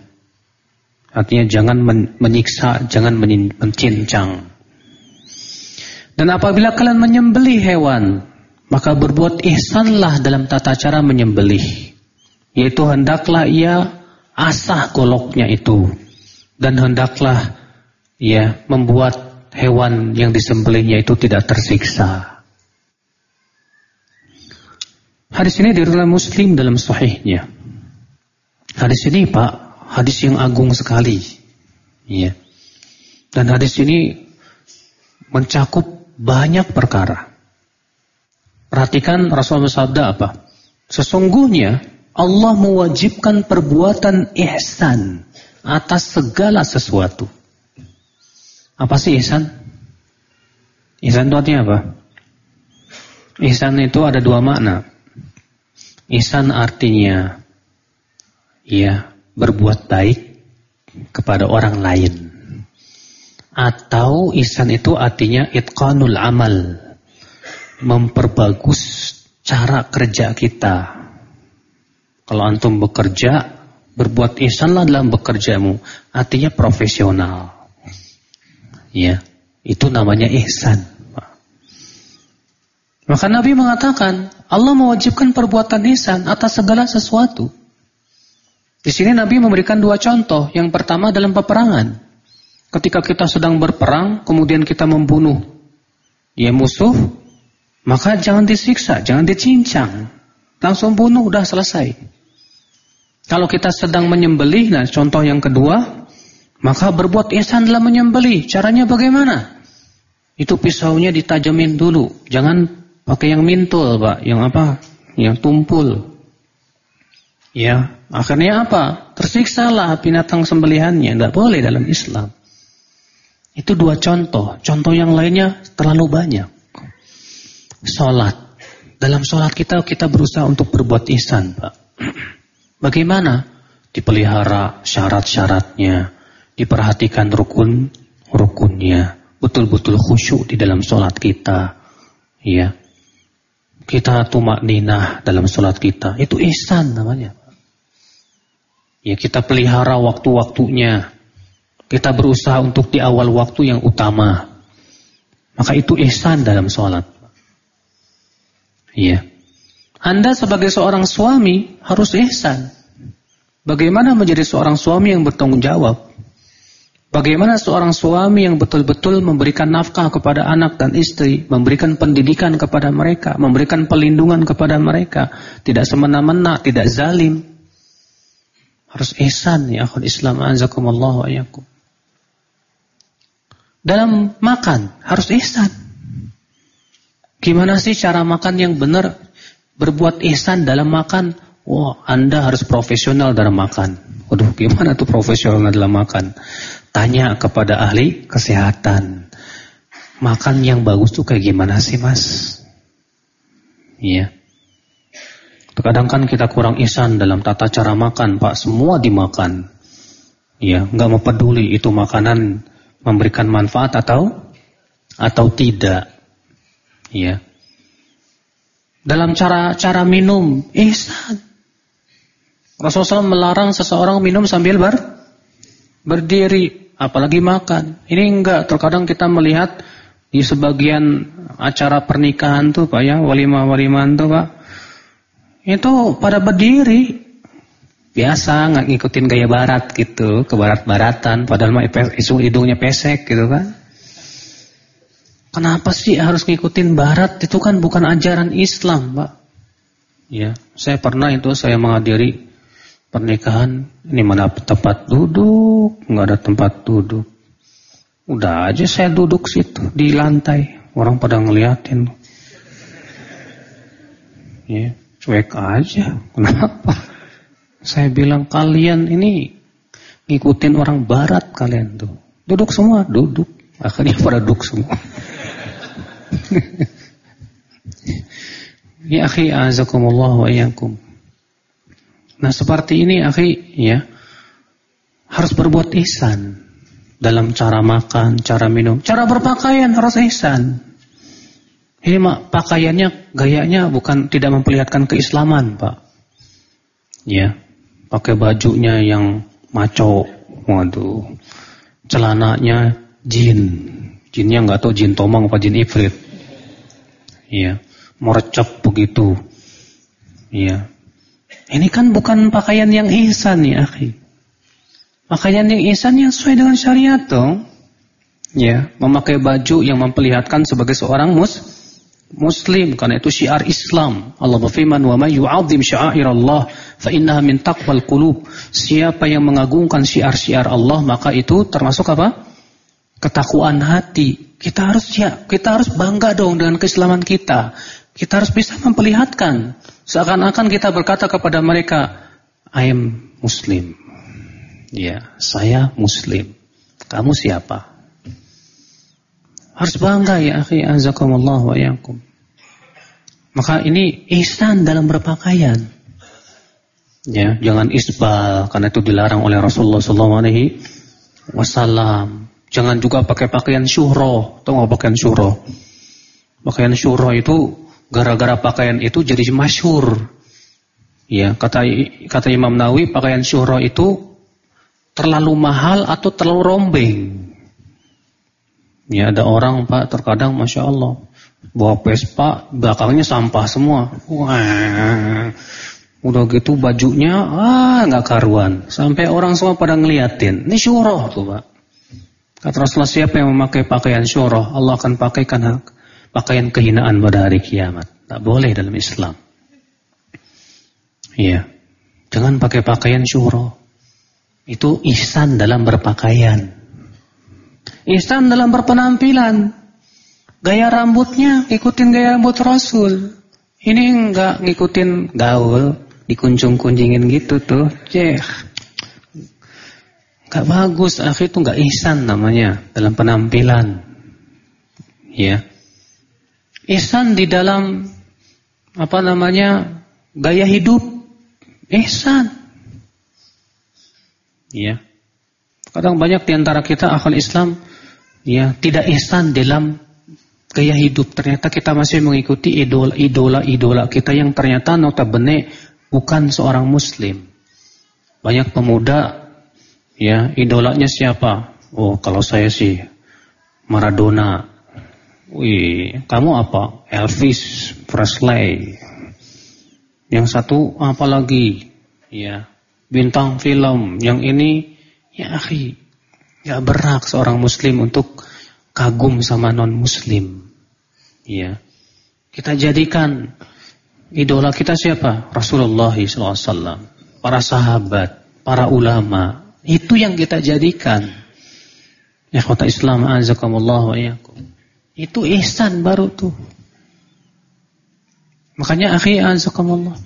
Artinya jangan menyiksa, jangan mencincang. Dan apabila kalian menyembelih hewan, maka berbuat ihsanlah dalam tata cara menyembelih. Yaitu hendaklah ia asah goloknya itu dan hendaklah ya membuat hewan yang disembelihnya itu tidak tersiksa. Hadis ini diriwayatkan Muslim dalam sahihnya. Hadis ini Pak, hadis yang agung sekali. Ya. Dan hadis ini mencakup banyak perkara. Perhatikan Rasulullah sabda apa? Sesungguhnya Allah mewajibkan perbuatan ihsan atas segala sesuatu. Apa sih ihsan? Ihsan itu artinya apa? Ihsan itu ada dua makna. Ihsan artinya ya berbuat baik kepada orang lain. Atau ihsan itu artinya itqanul amal. Memperbagus cara kerja kita. Kalau antum bekerja, Berbuat ihsanlah dalam bekerjamu. Artinya profesional. Ya, itu namanya ihsan. Maka Nabi mengatakan, Allah mewajibkan perbuatan ihsan atas segala sesuatu. Di sini Nabi memberikan dua contoh. Yang pertama dalam peperangan. Ketika kita sedang berperang, kemudian kita membunuh ya musuh, maka jangan disiksa, jangan dicincang. Langsung bunuh, udah selesai. Kalau kita sedang menyembelih, nah contoh yang kedua, maka berbuat ihsan dalam menyembelih. Caranya bagaimana? Itu pisaunya ditajamin dulu. Jangan pakai yang mintul, Pak. Yang apa? Yang tumpul. Ya, akhirnya apa? Tersiksalah binatang sembelihannya. Tidak boleh dalam Islam. Itu dua contoh. Contoh yang lainnya terlalu banyak. Sholat. Dalam sholat kita, kita berusaha untuk berbuat ihsan, Pak. <clears throat> Bagaimana? Dipelihara syarat-syaratnya, diperhatikan rukun-rukunnya, betul-betul khusyuk di dalam sholat kita. Ya, kita tumak ninah dalam sholat kita. Itu ihsan namanya. Ya, kita pelihara waktu-waktunya. Kita berusaha untuk di awal waktu yang utama. Maka itu ihsan dalam sholat. Ya. Anda sebagai seorang suami harus ihsan. Bagaimana menjadi seorang suami yang bertanggung jawab? Bagaimana seorang suami yang betul-betul memberikan nafkah kepada anak dan istri, memberikan pendidikan kepada mereka, memberikan pelindungan kepada mereka, tidak semena-mena, tidak zalim. Harus ihsan ya akhul Islam azakumullah wa. Dalam makan harus ihsan. Gimana sih cara makan yang benar? berbuat ihsan dalam makan, wah Anda harus profesional dalam makan. Waduh, gimana tuh profesional dalam makan? Tanya kepada ahli kesehatan. Makan yang bagus tuh kayak gimana sih, Mas? Iya. Terkadang kan kita kurang ihsan dalam tata cara makan, Pak. Semua dimakan. Iya, nggak mau peduli itu makanan memberikan manfaat atau atau tidak. Iya dalam cara cara minum ihsan. Rasulullah melarang seseorang minum sambil ber, berdiri, apalagi makan. Ini enggak, terkadang kita melihat di sebagian acara pernikahan tuh Pak ya, walimah-walimahan tuh Pak. Itu pada berdiri. Biasa nggak ngikutin gaya barat gitu, ke barat-baratan, padahal mah hidungnya pesek gitu kan. Kenapa sih harus ngikutin barat? Itu kan bukan ajaran Islam, Pak. Ya, saya pernah itu saya menghadiri pernikahan. Ini mana tempat duduk? Nggak ada tempat duduk. Udah aja saya duduk situ di lantai. Orang pada ngeliatin. Ya, cuek aja. Kenapa? Saya bilang kalian ini ngikutin orang barat kalian tuh. Duduk semua, duduk. Akhirnya pada duduk semua. <laughs> Ya akhi azakumullah wa iyyakum. Nah, seperti ini akhi ya harus berbuat ihsan dalam cara makan, cara minum, cara berpakaian harus ihsan. Ini mak pakaiannya gayanya bukan tidak memperlihatkan keislaman, Pak. Ya, pakai bajunya yang maco, waduh. Celananya jin. Jinnya nggak tahu jin tomang apa jin ifrit. Iya, merecap begitu. Iya. Ini kan bukan pakaian yang ihsan ya, akhi. Pakaian yang ihsan yang sesuai dengan syariat dong. Ya, memakai baju yang memperlihatkan sebagai seorang mus muslim karena itu syiar Islam. Allah berfirman, "Wa may yu'azzim sya'airallah fa innaha min taqwal qulub." Siapa yang mengagungkan syiar-syiar Allah, maka itu termasuk apa? Ketakwaan hati. Kita harus ya, kita harus bangga dong dengan keislaman kita. Kita harus bisa memperlihatkan seakan-akan kita berkata kepada mereka, "I am muslim." Ya, saya muslim. Kamu siapa? Harus bangga ya akhi azakumullah wa yakum. Maka ini ihsan dalam berpakaian. Ya, jangan isbal karena itu dilarang oleh Rasulullah sallallahu alaihi. Jangan juga pakai pakaian syuhro. Tahu nggak pakaian syuhro? Pakaian syuhro itu gara-gara pakaian itu jadi masyhur. Ya, kata kata Imam Nawawi pakaian syuhro itu terlalu mahal atau terlalu rombeng. Ya ada orang Pak terkadang Masya Allah bawa Vespa belakangnya sampah semua. Wah, udah gitu bajunya ah nggak karuan. Sampai orang semua pada ngeliatin. Ini syuroh tuh Pak. Kata Rasulullah siapa yang memakai pakaian syuroh Allah akan pakaikan pakaian kehinaan pada hari kiamat. Tak boleh dalam Islam. Iya. Jangan pakai pakaian syuroh. Itu ihsan dalam berpakaian. Ihsan dalam berpenampilan. Gaya rambutnya ikutin gaya rambut Rasul. Ini enggak ngikutin gaul, dikuncung-kuncingin gitu tuh. Cek. Enggak bagus, akhir itu enggak ihsan namanya dalam penampilan. Ya. Ihsan di dalam apa namanya? gaya hidup. Ihsan. Ya. Kadang banyak di antara kita akal Islam ya tidak ihsan dalam gaya hidup. Ternyata kita masih mengikuti idola-idola-idola kita yang ternyata notabene bukan seorang muslim. Banyak pemuda ya idolanya siapa? Oh, kalau saya sih Maradona. Wih, kamu apa? Elvis Presley. Yang satu apa lagi? Ya, bintang film. Yang ini ya akhi, Ya berak seorang muslim untuk kagum sama non muslim. Ya. Kita jadikan idola kita siapa? Rasulullah SAW. Para sahabat, para ulama. Itu yang kita jadikan. Ya kota Islam azakumullah wa iyakum. Itu ihsan baru tuh. Makanya akhi azakumullah.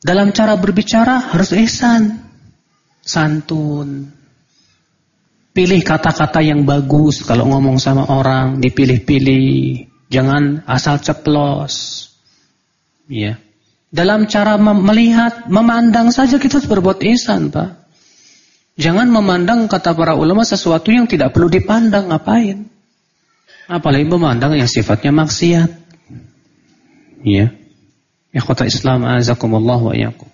Dalam cara berbicara harus ihsan. Santun, Pilih kata-kata yang bagus kalau ngomong sama orang, dipilih-pilih. Jangan asal ceplos. Ya. Dalam cara melihat, memandang saja kita harus berbuat ihsan, Pak. Jangan memandang kata para ulama sesuatu yang tidak perlu dipandang, ngapain? Apalagi memandang yang sifatnya maksiat. Ya. Kota Islam azakumullah wa iyakum.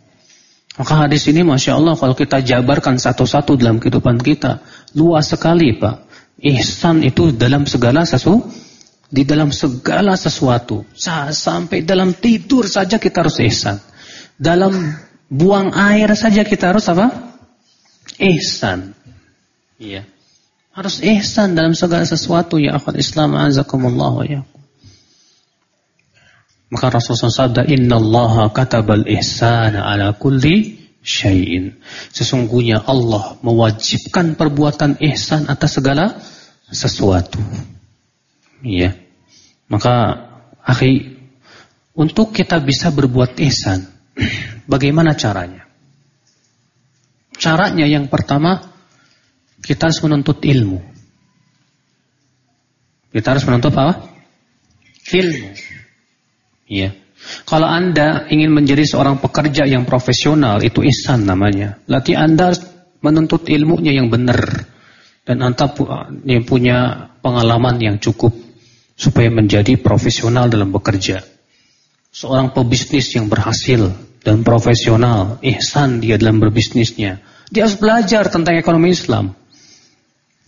Maka hadis ini Masya Allah kalau kita jabarkan satu-satu dalam kehidupan kita. Luas sekali Pak. Ihsan itu dalam segala sesuatu. Di dalam segala sesuatu. Sampai dalam tidur saja kita harus ihsan. Dalam buang air saja kita harus apa? Ihsan. Iya. Harus ihsan dalam segala sesuatu. Ya akhwat Islam azakumullah wa ya. Maka Rasulullah sabda, Inna Allah katabal ihsana ala kulli syai'in. Sesungguhnya Allah mewajibkan perbuatan ihsan atas segala sesuatu. Iya. Maka, akhi, untuk kita bisa berbuat ihsan, <clears throat> bagaimana caranya? Caranya yang pertama, kita harus menuntut ilmu. Kita harus menuntut apa? Ilmu. Ya. Kalau Anda ingin menjadi seorang pekerja yang profesional, itu ihsan namanya. Latih Anda menuntut ilmunya yang benar. Dan Anda punya pengalaman yang cukup supaya menjadi profesional dalam bekerja. Seorang pebisnis yang berhasil dan profesional, ihsan dia dalam berbisnisnya. Dia harus belajar tentang ekonomi Islam.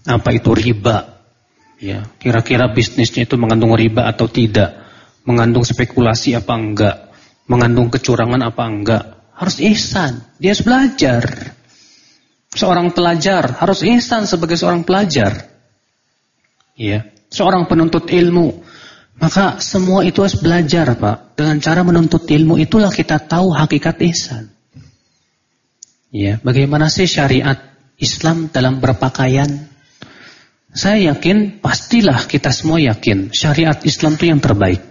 Apa itu riba? Ya, kira-kira bisnisnya itu mengandung riba atau tidak? Mengandung spekulasi apa enggak? Mengandung kecurangan apa enggak? Harus ihsan. Dia harus belajar. Seorang pelajar harus ihsan sebagai seorang pelajar. Ya, seorang penuntut ilmu. Maka semua itu harus belajar, Pak. Dengan cara menuntut ilmu itulah kita tahu hakikat ihsan. Ya, bagaimana sih syariat Islam dalam berpakaian? Saya yakin, pastilah kita semua yakin, syariat Islam itu yang terbaik.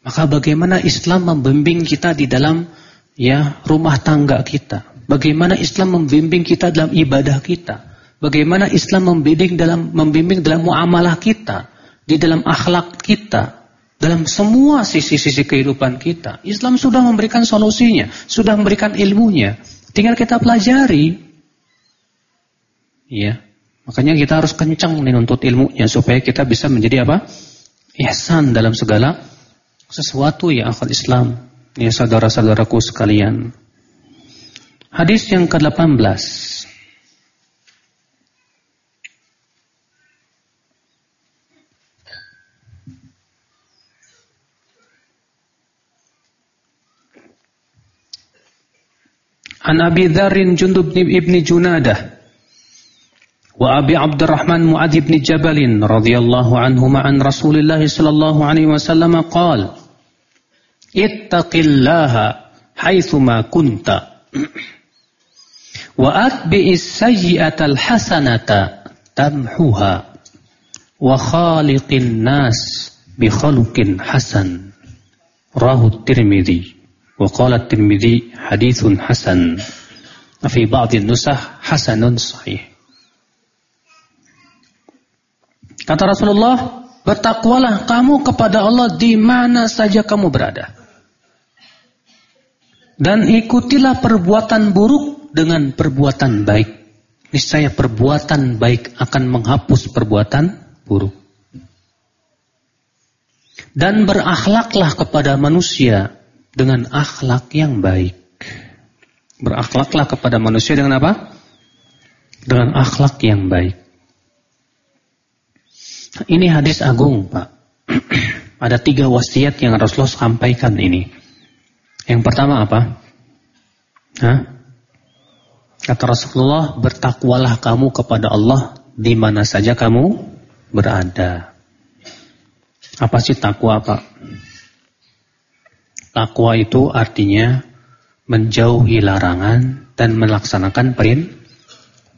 Maka bagaimana Islam membimbing kita di dalam ya rumah tangga kita? Bagaimana Islam membimbing kita dalam ibadah kita? Bagaimana Islam membimbing dalam membimbing dalam muamalah kita, di dalam akhlak kita, dalam semua sisi-sisi kehidupan kita. Islam sudah memberikan solusinya, sudah memberikan ilmunya. Tinggal kita pelajari. Ya. Makanya kita harus kencang menuntut ilmunya supaya kita bisa menjadi apa? Ihsan dalam segala sesuatu ya akal Islam. Ya saudara-saudaraku sekalian. Hadis yang ke-18. An Abi Dharrin Jundub ibni Junadah وأبي عبد الرحمن معاذ بن جبل رضي الله عنهما عن رسول الله صلى الله عليه وسلم قال اتق الله حيثما كنت وأتبع السيئة الحسنة تمحها وخالق الناس بخلق حسن راه الترمذي وقال الترمذي حديث حسن في بعض النسخ حسن صحيح Kata Rasulullah, bertakwalah kamu kepada Allah di mana saja kamu berada. Dan ikutilah perbuatan buruk dengan perbuatan baik. Niscaya perbuatan baik akan menghapus perbuatan buruk. Dan berakhlaklah kepada manusia dengan akhlak yang baik. Berakhlaklah kepada manusia dengan apa? Dengan akhlak yang baik. Ini hadis agung, Pak. <clears throat> Ada tiga wasiat yang Rasulullah sampaikan ini. Yang pertama apa? Hah? Kata Rasulullah, bertakwalah kamu kepada Allah di mana saja kamu berada. Apa sih takwa, Pak? Takwa itu artinya menjauhi larangan dan melaksanakan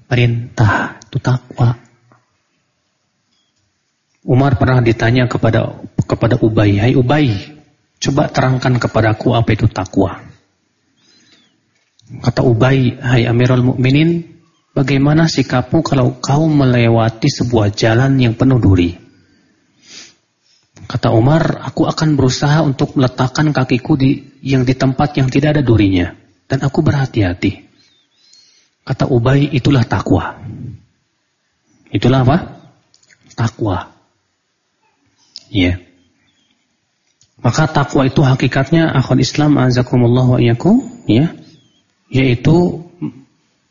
perintah. Itu takwa. Umar pernah ditanya kepada kepada Ubay, "Hai Ubay, coba terangkan kepadaku apa itu takwa." Kata Ubay, "Hai Amirul Mukminin, bagaimana sikapmu kalau kau melewati sebuah jalan yang penuh duri?" Kata Umar, "Aku akan berusaha untuk meletakkan kakiku di yang di tempat yang tidak ada durinya dan aku berhati-hati." Kata Ubay, "Itulah takwa." Itulah apa? Takwa. Ya. Maka takwa itu hakikatnya akhul Islam azakumullah wa iyakum, ya. Yaitu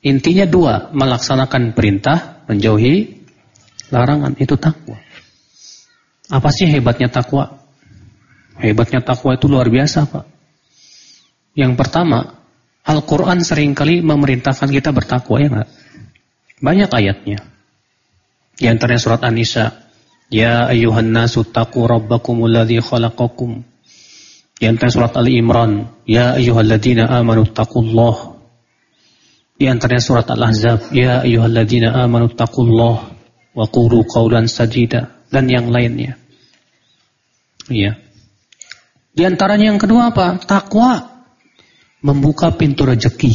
intinya dua, melaksanakan perintah, menjauhi larangan itu takwa. Apa sih hebatnya takwa? Hebatnya takwa itu luar biasa, Pak. Yang pertama, Al-Quran sering kali memerintahkan kita bertakwa, ya enggak? Banyak ayatnya. Di antaranya surat An-Nisa Ya ayuhan nasu taqu rabbakumul ladzi khalaqakum. Di antara surat Ali Imran, ya ayyuhalladzina amanu taqullah. Di antaranya surat Al-Ahzab, ya ayyuhalladzina amanu taqullah wa qulu qawlan sajida dan yang lainnya. Iya. Di antaranya yang kedua apa? Takwa membuka pintu rezeki.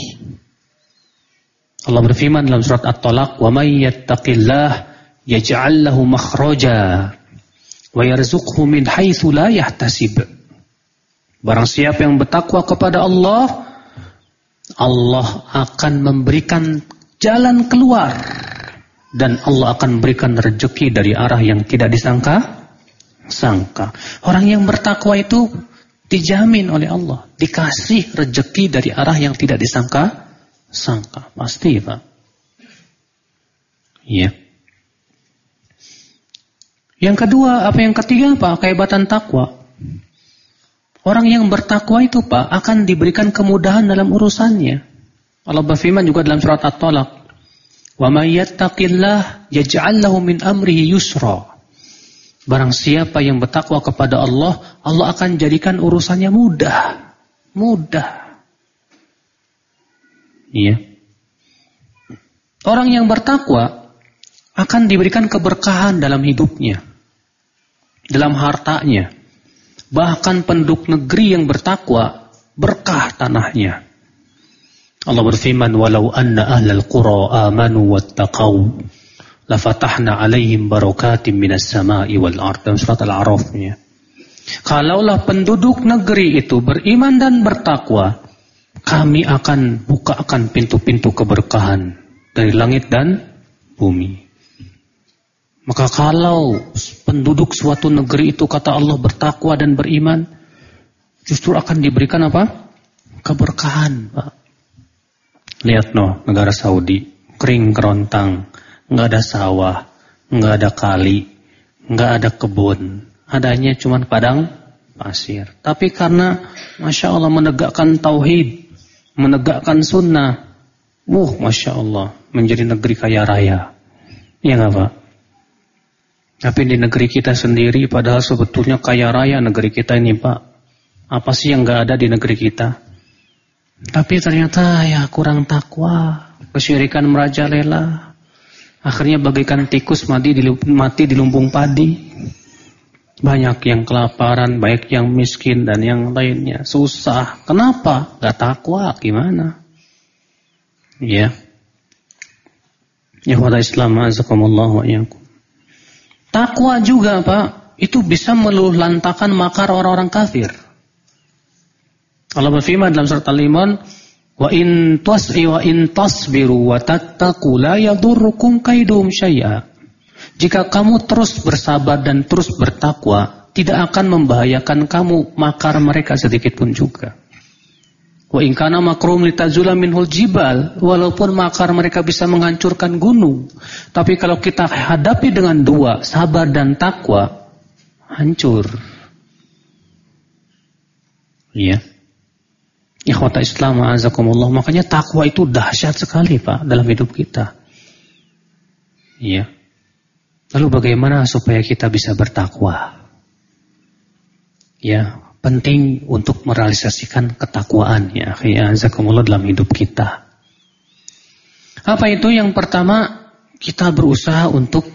Allah berfirman dalam surat At-Talaq, "Wa may yattaqillah yaj'al lahu makhraja wa yarzuqhu min haitsu la yahtasib. Barang siapa yang bertakwa kepada Allah, Allah akan memberikan jalan keluar dan Allah akan berikan rezeki dari arah yang tidak disangka sangka. Orang yang bertakwa itu dijamin oleh Allah, dikasih rezeki dari arah yang tidak disangka sangka. Pasti, Pak. Iya. Yang kedua, apa yang ketiga, Pak? Kehebatan takwa. Orang yang bertakwa itu, Pak, akan diberikan kemudahan dalam urusannya. Allah berfirman juga dalam surat At-Talaq, "Wa may yattaqillah yaj'al lahu min amrihi yusra." Barang siapa yang bertakwa kepada Allah, Allah akan jadikan urusannya mudah. Mudah. Iya. Orang yang bertakwa akan diberikan keberkahan dalam hidupnya. Dalam hartanya. Bahkan penduduk negeri yang bertakwa, berkah tanahnya. Allah berfirman, "Walau anna ahlal qura amanu wattaqau lafatahna alaihim barakatim minas sama'i wal ard dalam surat Al-A'raf ya. Kalaulah penduduk negeri itu beriman dan bertakwa, kami akan bukakan pintu-pintu keberkahan dari langit dan bumi. Maka kalau penduduk suatu negeri itu kata Allah bertakwa dan beriman, justru akan diberikan apa? Keberkahan, Pak. Lihat no, negara Saudi, kering kerontang, nggak ada sawah, nggak ada kali, nggak ada kebun, adanya cuma padang pasir. Tapi karena masya Allah menegakkan tauhid, menegakkan sunnah, uh masya Allah menjadi negeri kaya raya. Ya nggak pak? Tapi di negeri kita sendiri, padahal sebetulnya kaya raya negeri kita ini pak. Apa sih yang nggak ada di negeri kita? Tapi ternyata ya kurang takwa, kesyirikan merajalela, Akhirnya bagaikan tikus mati di, mati di lumbung padi. Banyak yang kelaparan, baik yang miskin dan yang lainnya. Susah. Kenapa? Gak takwa. Gimana? Ya. Ya wala Islam azakumullah wa iyakum. Takwa juga Pak. Itu bisa meluluhlantakan makar orang-orang kafir. Allah berfirman dalam surat Al-Imran Wa in tas'i wa in tasbiru wa tattaqu la yadurrukum kaidum syai'a. Jika kamu terus bersabar dan terus bertakwa, tidak akan membahayakan kamu makar mereka sedikit pun juga. Wa in kana makrum litazula minhul jibal, walaupun makar mereka bisa menghancurkan gunung, tapi kalau kita hadapi dengan dua, sabar dan takwa, hancur. Iya. Ikhwata Islam azakumullah. Makanya takwa itu dahsyat sekali Pak dalam hidup kita. Iya. Lalu bagaimana supaya kita bisa bertakwa? Ya, penting untuk merealisasikan ketakwaan ya, ya azakumullah dalam hidup kita. Apa itu? Yang pertama, kita berusaha untuk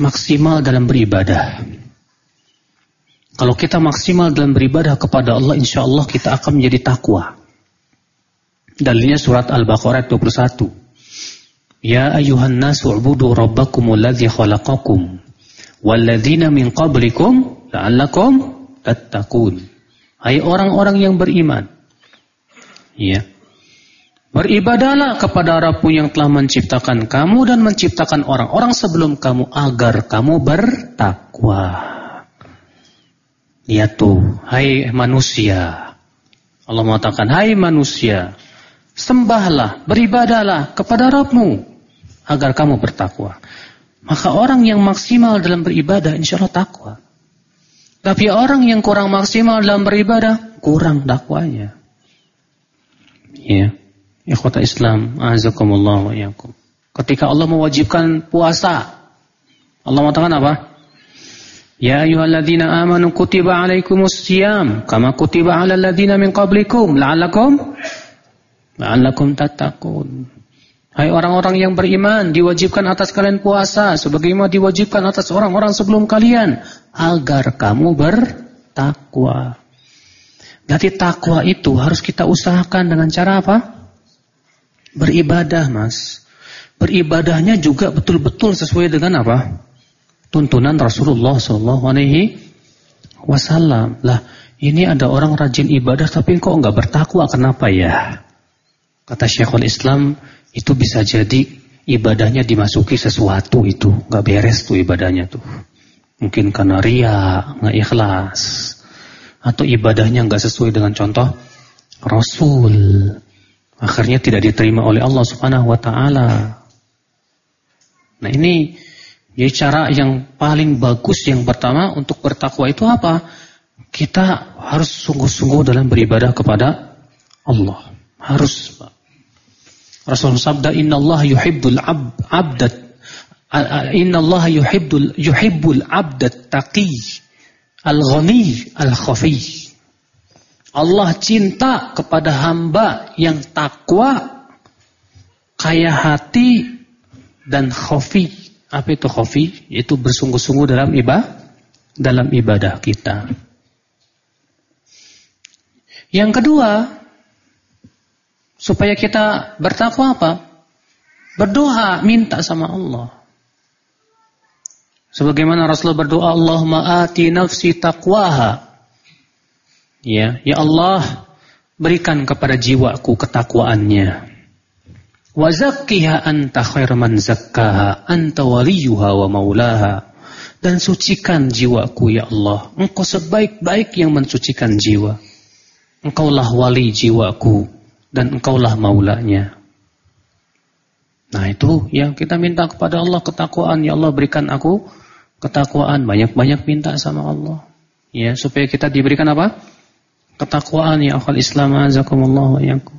maksimal dalam beribadah. Kalau kita maksimal dalam beribadah kepada Allah, insya Allah kita akan menjadi takwa. Dalilnya surat Al-Baqarah 21. Ya ayuhan nasu ubudu rabbakumul ladzi khalaqakum walladzina min qablikum la'allakum tattaqun. Hai orang-orang yang beriman. Ya. Beribadalah kepada Rabbmu yang telah menciptakan kamu dan menciptakan orang-orang sebelum kamu agar kamu bertakwa. Lihat tuh, hai manusia. Allah mengatakan, hai manusia, Sembahlah, beribadalah kepada Rabbmu agar kamu bertakwa. Maka orang yang maksimal dalam beribadah insya Allah takwa. Tapi orang yang kurang maksimal dalam beribadah kurang takwanya. Ya. Ikhwata Islam, azakumullah wa yakum. Ketika Allah mewajibkan puasa, Allah mengatakan apa? Ya ayyuhalladzina amanu kutiba alaikumus siyam kama kutiba alal ladzina min qablikum la'allakum La'allakum tattaqun. Hai orang-orang yang beriman, diwajibkan atas kalian puasa sebagaimana diwajibkan atas orang-orang sebelum kalian agar kamu bertakwa. Berarti takwa itu harus kita usahakan dengan cara apa? Beribadah, Mas. Beribadahnya juga betul-betul sesuai dengan apa? Tuntunan Rasulullah sallallahu alaihi wasallam. Lah, ini ada orang rajin ibadah tapi kok nggak bertakwa, kenapa ya? Kata Syekhul Islam, itu bisa jadi ibadahnya dimasuki sesuatu itu, nggak beres tuh ibadahnya tuh. Mungkin karena ria, nggak ikhlas, atau ibadahnya nggak sesuai dengan contoh Rasul. Akhirnya tidak diterima oleh Allah Subhanahu wa taala. Nah, ini jadi cara yang paling bagus yang pertama untuk bertakwa itu apa? Kita harus sungguh-sungguh dalam beribadah kepada Allah. Harus. Rasul sabda Inna Allah yuhibbul ab, abdat Inna Allah yuhibbul yuhibbul abdat taqi al-ghani al-khafi. Allah cinta kepada hamba yang takwa, kaya hati, dan khafi. Apa itu khafi? Itu bersungguh-sungguh dalam ibadah, dalam ibadah kita. Yang kedua, supaya kita bertakwa apa? Berdoa, minta sama Allah. Sebagaimana Rasulullah berdoa, Allahumma ati nafsi taqwaha Ya, ya Allah, berikan kepada jiwaku ketakwaannya. Wa zakkiha anta khair man zakkaha, anta waliyuha wa maulaha. Dan sucikan jiwaku ya Allah. Engkau sebaik-baik yang mensucikan jiwa. Engkaulah wali jiwaku dan engkaulah maulanya. Nah itu yang kita minta kepada Allah ketakwaan. Ya Allah berikan aku ketakwaan. Banyak-banyak minta sama Allah. Ya supaya kita diberikan apa? ketakwaan ya akal Islam azakumullah wa yakum.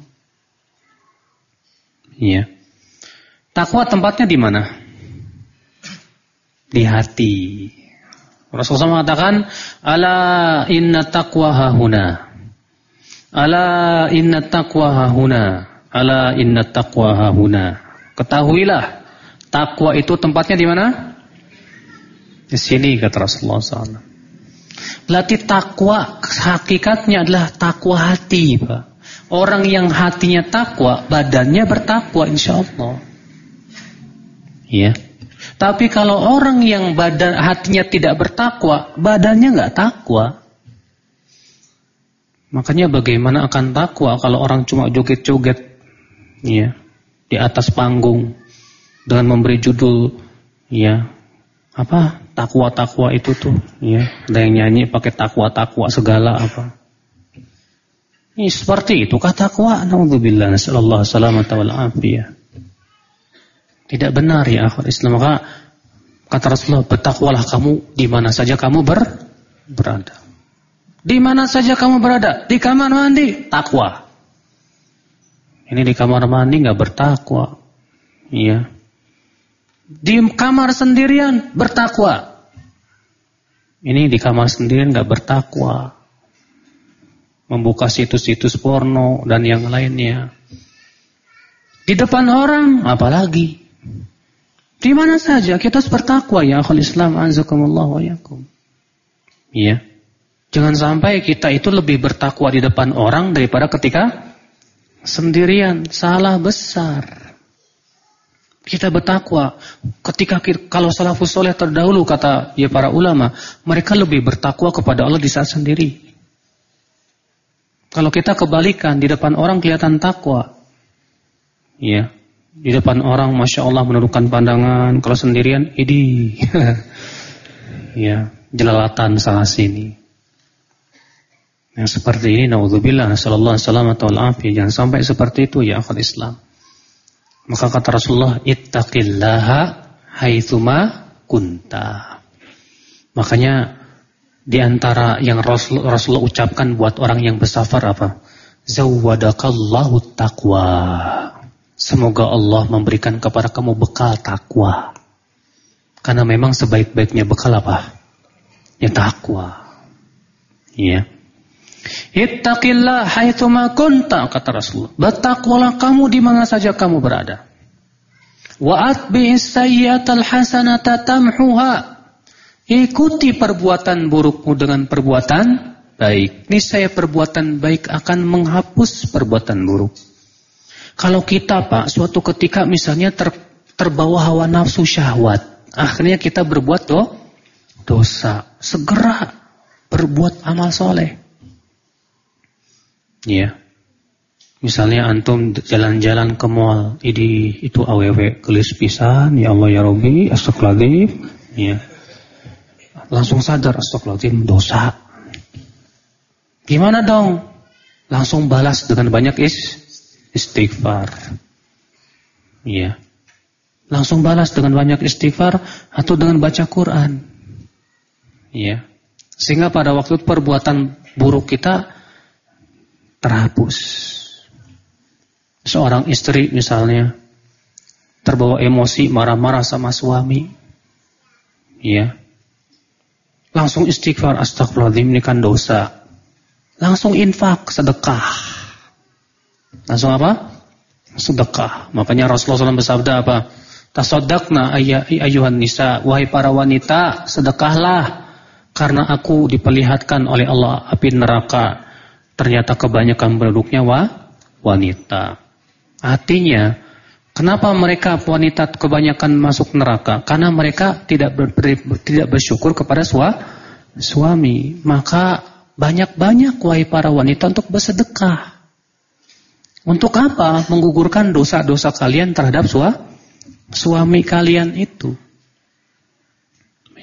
Iya. Takwa tempatnya di mana? Di hati. Rasulullah mengatakan, "Ala inna taqwa hahuna." Ala inna taqwa hahuna. Ala inna taqwa hahuna. Ketahuilah, takwa itu tempatnya di mana? Di sini kata Rasulullah SAW. Berarti takwa hakikatnya adalah takwa hati, Pak. Orang yang hatinya takwa, badannya bertakwa insya Allah. Ya. Tapi kalau orang yang badan hatinya tidak bertakwa, badannya nggak takwa. Makanya bagaimana akan takwa kalau orang cuma joget-joget ya di atas panggung dengan memberi judul ya apa takwa-takwa itu tuh ya ada yang nyanyi pakai takwa-takwa segala apa. Ini seperti itu kata takwa? Naudzubillah nasallallahu salamata wal afiyah. Tidak benar ya akhir Islam. Maka kata Rasulullah bertakwalah kamu di mana saja kamu ber berada di mana saja kamu berada di kamar mandi takwa ini di kamar mandi nggak bertakwa iya di kamar sendirian bertakwa. Ini di kamar sendirian nggak bertakwa. Membuka situs-situs porno dan yang lainnya. Di depan orang apalagi. Di mana saja kita harus bertakwa ya akhul Islam azakumullah wa yakum. Iya. Jangan sampai kita itu lebih bertakwa di depan orang daripada ketika sendirian. Salah besar. Kita bertakwa. Ketika kalau salafus soleh terdahulu kata ya para ulama, mereka lebih bertakwa kepada Allah di saat sendiri. Kalau kita kebalikan di depan orang kelihatan takwa, ya di depan orang masya Allah menundukkan pandangan, kalau sendirian idi, <laughs> ya jelalatan salah sini. Yang seperti ini, naudzubillah, sallallahu alaihi jangan sampai seperti itu ya akal Islam. Maka kata Rasulullah, ittaqillaha haitsuma kunta. Makanya di antara yang Rasul, Rasulullah ucapkan buat orang yang bersafar apa? Zawwadakallahu taqwa. Semoga Allah memberikan kepada kamu bekal takwa. Karena memang sebaik-baiknya bekal apa? Ya takwa. Iya. Ittaqillah haitsuma kunta kata Rasulullah. Bertakwalah kamu di mana saja kamu berada. Wa atbi'is sayyi'atal hasanata tamhuha. Ikuti perbuatan burukmu dengan perbuatan baik. Niscaya perbuatan baik akan menghapus perbuatan buruk. Kalau kita Pak, suatu ketika misalnya ter, terbawa hawa nafsu syahwat, akhirnya kita berbuat do, dosa, segera berbuat amal soleh. Ya. Misalnya antum jalan-jalan ke mall, ini itu aww gelis pisan, ya Allah ya Robi, astagfirullahaladzim, ya. Langsung sadar astagfirullahaladzim dosa. Gimana dong? Langsung balas dengan banyak is istighfar. Iya. Langsung balas dengan banyak istighfar atau dengan baca Quran. Iya. Sehingga pada waktu perbuatan buruk kita terhapus. Seorang istri misalnya terbawa emosi marah-marah sama suami. Ya. Langsung istighfar astagfirullahaladzim ini kan dosa. Langsung infak sedekah. Langsung apa? Sedekah. Makanya Rasulullah SAW bersabda apa? Tasaddaqna ayuhan nisa, wahai para wanita, sedekahlah karena aku diperlihatkan oleh Allah api neraka. Ternyata kebanyakan penduduknya wa wanita. Artinya, kenapa mereka wanita kebanyakan masuk neraka? Karena mereka tidak ber, tidak bersyukur kepada sua, suami. Maka banyak-banyak wahai para wanita untuk bersedekah. Untuk apa? Menggugurkan dosa-dosa kalian terhadap sua, suami kalian itu.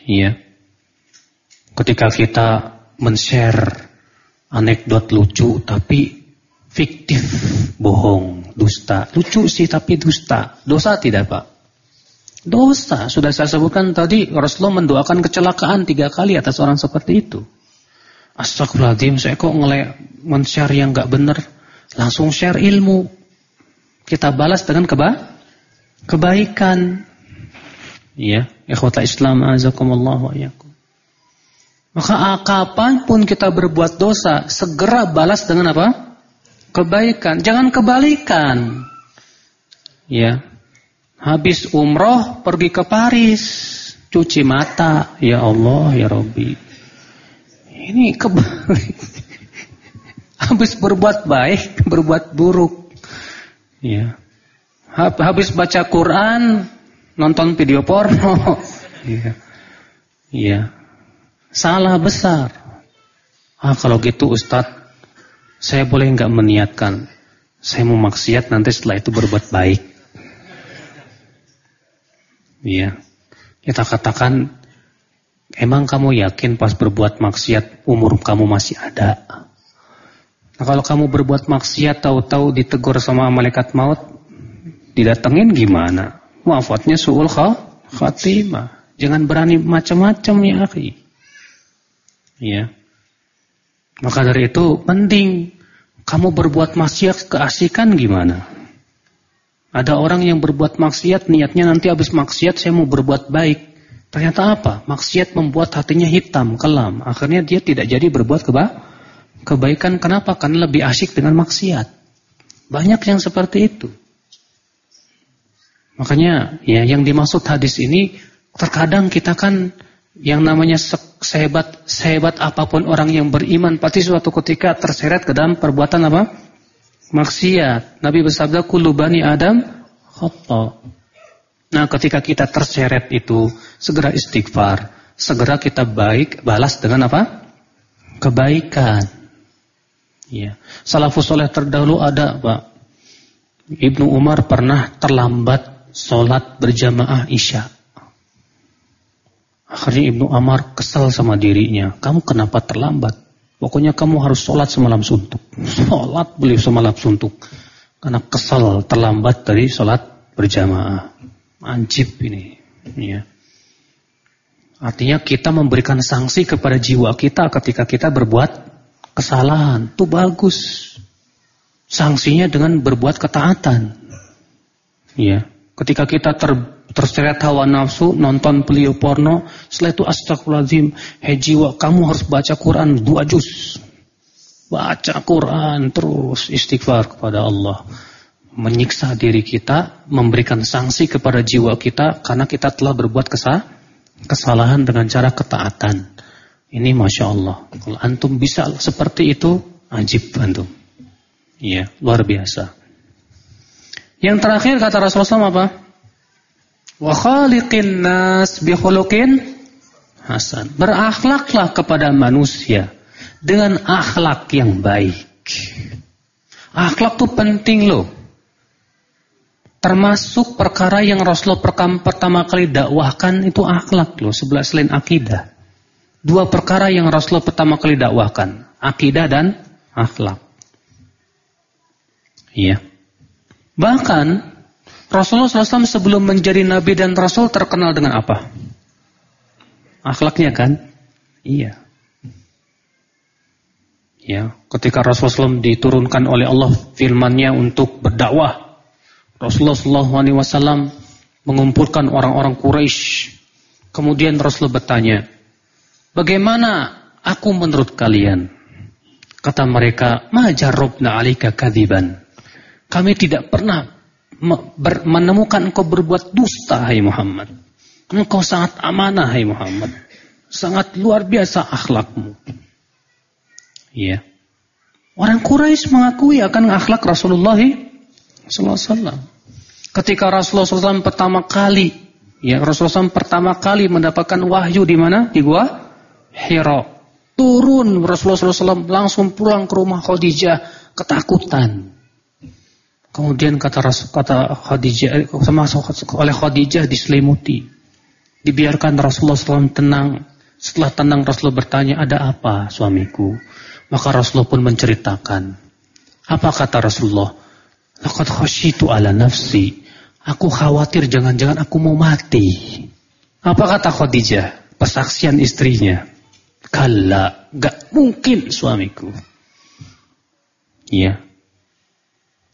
Iya. Ketika kita men-share anekdot lucu tapi fiktif, bohong, dusta. Lucu sih tapi dusta. Dosa tidak Pak? Dosa. Sudah saya sebutkan tadi Rasulullah mendoakan kecelakaan tiga kali atas orang seperti itu. Astagfirullahaladzim, saya kok ngelek men-share yang gak benar. Langsung share ilmu. Kita balas dengan keba kebaikan. Ya, ikhwata Islam azakumullah. Maka kapan pun kita berbuat dosa, segera balas dengan apa? kebaikan, jangan kebalikan. Ya. Habis umroh pergi ke Paris, cuci mata, ya Allah, ya Robbi. Ini kebalik. <laughs> Habis berbuat baik, berbuat buruk. Ya. Habis baca Quran, nonton video porno. Iya. <laughs> Iya. Salah besar. Ah kalau gitu Ustadz saya boleh nggak meniatkan saya mau maksiat nanti setelah itu berbuat baik. Iya. Kita katakan emang kamu yakin pas berbuat maksiat umur kamu masih ada? Nah, kalau kamu berbuat maksiat tahu-tahu ditegur sama malaikat maut, didatengin gimana? Wafatnya suul khatimah. Jangan berani macam-macam ya, akhi. Iya. Maka dari itu penting kamu berbuat maksiat keasikan gimana? Ada orang yang berbuat maksiat niatnya nanti habis maksiat saya mau berbuat baik. Ternyata apa? Maksiat membuat hatinya hitam, kelam. Akhirnya dia tidak jadi berbuat keba kebaikan. Kenapa? Karena lebih asik dengan maksiat. Banyak yang seperti itu. Makanya ya yang dimaksud hadis ini terkadang kita kan yang namanya sehebat sehebat apa pun orang yang beriman pasti suatu ketika terseret ke dalam perbuatan apa? Maksiat. Nabi bersabda kullu bani Adam khata. Nah, ketika kita terseret itu segera istighfar, segera kita baik balas dengan apa? Kebaikan. Ya. Salafus soleh terdahulu ada, Pak. Ibnu Umar pernah terlambat sholat berjamaah Isya. Akhirnya Ibnu Amar kesal sama dirinya. Kamu kenapa terlambat? Pokoknya kamu harus sholat semalam suntuk. <laughs> Sholat beli semalam suntuk. Karena kesal terlambat dari sholat berjamaah. Anjib ini. Ya. Artinya kita memberikan sanksi kepada jiwa kita ketika kita berbuat kesalahan. Itu bagus. Sanksinya dengan berbuat ketaatan. Ya. Ketika kita ter terseret hawa nafsu, nonton beliau porno, setelah itu astagfirullahaladzim, hei jiwa, kamu harus baca Quran dua juz. Baca Quran terus istighfar kepada Allah. Menyiksa diri kita, memberikan sanksi kepada jiwa kita karena kita telah berbuat kesal, kesalahan dengan cara ketaatan. Ini Masya Allah. Kalau antum bisa seperti itu, ajib antum. Iya, luar biasa. Yang terakhir kata Rasulullah apa? Wa khaliqin nas bi hasan. Berakhlaklah kepada manusia dengan akhlak yang baik. Akhlak tuh penting loh. Termasuk perkara yang Rasulullah pertama kali dakwahkan itu akhlak loh, sebelah selain akidah. Dua perkara yang Rasulullah pertama kali dakwahkan, akidah dan akhlak. Iya. Bahkan Rasulullah SAW sebelum menjadi nabi dan rasul terkenal dengan apa? Akhlaknya kan? Iya. Ya, ketika Rasulullah SAW diturunkan oleh Allah firman-Nya untuk berdakwah, Rasulullah SAW mengumpulkan orang-orang Quraisy. Kemudian Rasulullah bertanya, bagaimana aku menurut kalian? Kata mereka, majarobna alika kadiban. Kami tidak pernah menemukan engkau berbuat dusta, hai Muhammad. Engkau sangat amanah, hai Muhammad. Sangat luar biasa akhlakmu. Iya. Orang Quraisy mengakui akan akhlak Rasulullah SAW. Ketika Rasulullah SAW pertama kali, ya Rasulullah SAW pertama kali mendapatkan wahyu di mana? Di gua Hira. Turun Rasulullah SAW langsung pulang ke rumah Khadijah ketakutan. Kemudian kata kata Khadijah sama oleh Khadijah diselimuti. Dibiarkan Rasulullah SAW tenang. Setelah tenang Rasulullah bertanya, ada apa suamiku? Maka Rasulullah pun menceritakan. Apa kata Rasulullah? Laqad khasyitu ala nafsi. Aku khawatir jangan-jangan aku mau mati. Apa kata Khadijah? Persaksian istrinya. Kalla, gak mungkin suamiku. Ya.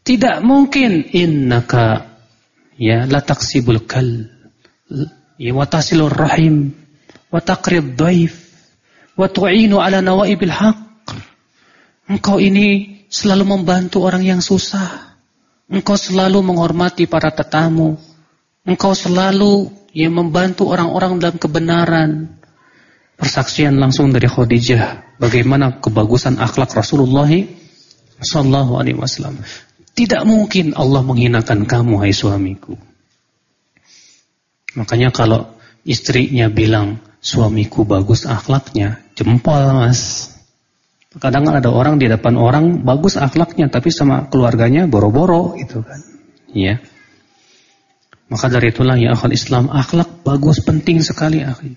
Tidak mungkin innaka ya la taksibul kal ya wa tasilur rahim wa taqrib dhaif wa tu'inu ala nawaibil haq. Engkau ini selalu membantu orang yang susah. Engkau selalu menghormati para tetamu. Engkau selalu yang membantu orang-orang dalam kebenaran. Persaksian langsung dari Khadijah bagaimana kebagusan akhlak Rasulullah sallallahu alaihi wasallam. Tidak mungkin Allah menghinakan kamu hai suamiku. Makanya kalau istrinya bilang suamiku bagus akhlaknya, jempol Mas. Kadang ada orang di depan orang bagus akhlaknya tapi sama keluarganya boro-boro gitu kan. Ya. Maka dari itulah ya akal Islam akhlak bagus penting sekali akhi.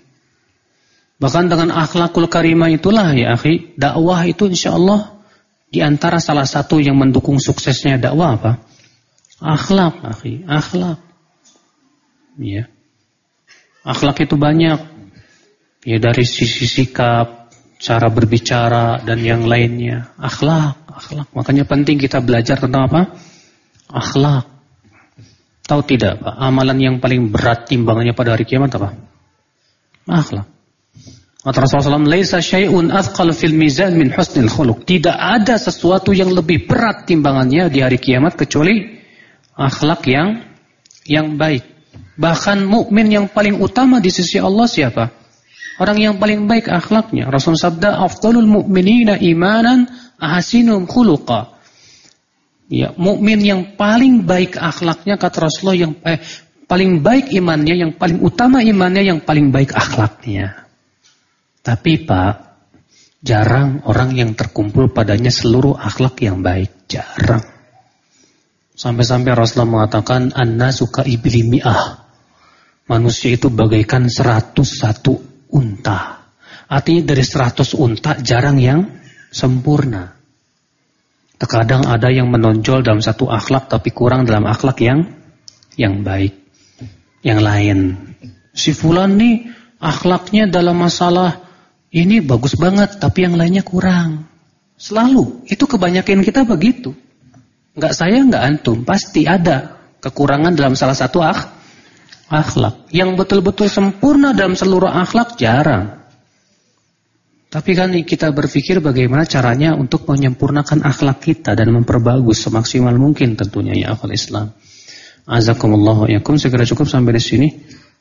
Bahkan dengan akhlakul karimah itulah ya akhi, dakwah itu insya Allah di antara salah satu yang mendukung suksesnya dakwah apa? Akhlak akhi, akhlak. Ya. Akhlak itu banyak. Ya dari sisi sikap, cara berbicara dan yang lainnya. Akhlak, akhlak. Makanya penting kita belajar tentang apa? Akhlak. Tahu tidak Pak, amalan yang paling berat timbangannya pada hari kiamat apa? Akhlak. Kata Rasulullah SAW, Laisa syai'un athqal fil mizan min husnil khuluq. Tidak ada sesuatu yang lebih berat timbangannya di hari kiamat kecuali akhlak yang yang baik. Bahkan mukmin yang paling utama di sisi Allah siapa? Orang yang paling baik akhlaknya. Rasul sabda, "Afdalul mu'minina imanan ahsinum khuluqa." Ya, mukmin yang paling baik akhlaknya kata Rasulullah yang eh, paling baik imannya, yang paling utama imannya, yang paling baik akhlaknya. Tapi Pak, jarang orang yang terkumpul padanya seluruh akhlak yang baik, jarang. Sampai-sampai Rasulullah mengatakan, "Anna suka ibli mi'ah." Manusia itu bagaikan seratus satu unta. Artinya dari 100 unta jarang yang sempurna. Terkadang ada yang menonjol dalam satu akhlak tapi kurang dalam akhlak yang yang baik. Yang lain. Si fulan nih akhlaknya dalam masalah ini bagus banget tapi yang lainnya kurang. Selalu. Itu kebanyakan kita begitu. Enggak saya enggak antum. Pasti ada kekurangan dalam salah satu akhlak akhlak. Yang betul-betul sempurna dalam seluruh akhlak jarang. Tapi kan kita berpikir bagaimana caranya untuk menyempurnakan akhlak kita dan memperbagus semaksimal mungkin tentunya ya akal Islam. Azakumullah yakum segera cukup sampai di sini.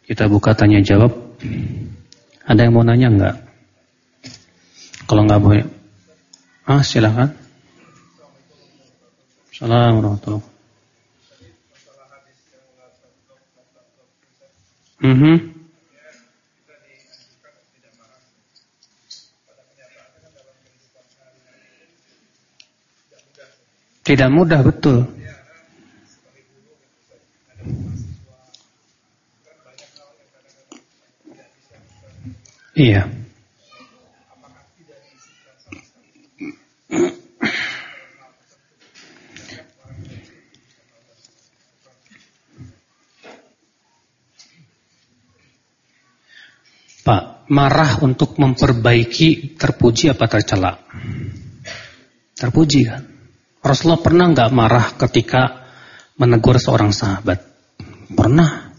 Kita buka tanya jawab. Ada yang mau nanya enggak? Kalau enggak boleh. Ah, silakan. Assalamualaikum Mm -hmm. Tidak mudah betul. Iya. Pak, marah untuk memperbaiki terpuji apa tercela? Terpuji kan? Rasulullah pernah nggak marah ketika menegur seorang sahabat? Pernah.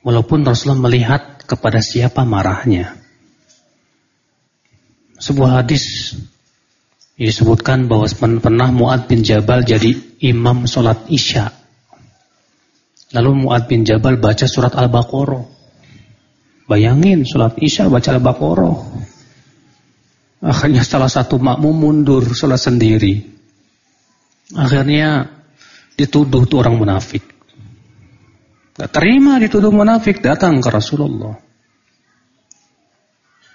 Walaupun Rasulullah melihat kepada siapa marahnya. Sebuah hadis disebutkan bahwa pernah Muad bin Jabal jadi imam sholat isya. Lalu Muad bin Jabal baca surat Al-Baqarah. Bayangin sholat isya baca Al-Baqarah. Akhirnya salah satu makmum mundur sholat sendiri. Akhirnya dituduh tuh orang munafik. Gak terima dituduh munafik datang ke Rasulullah.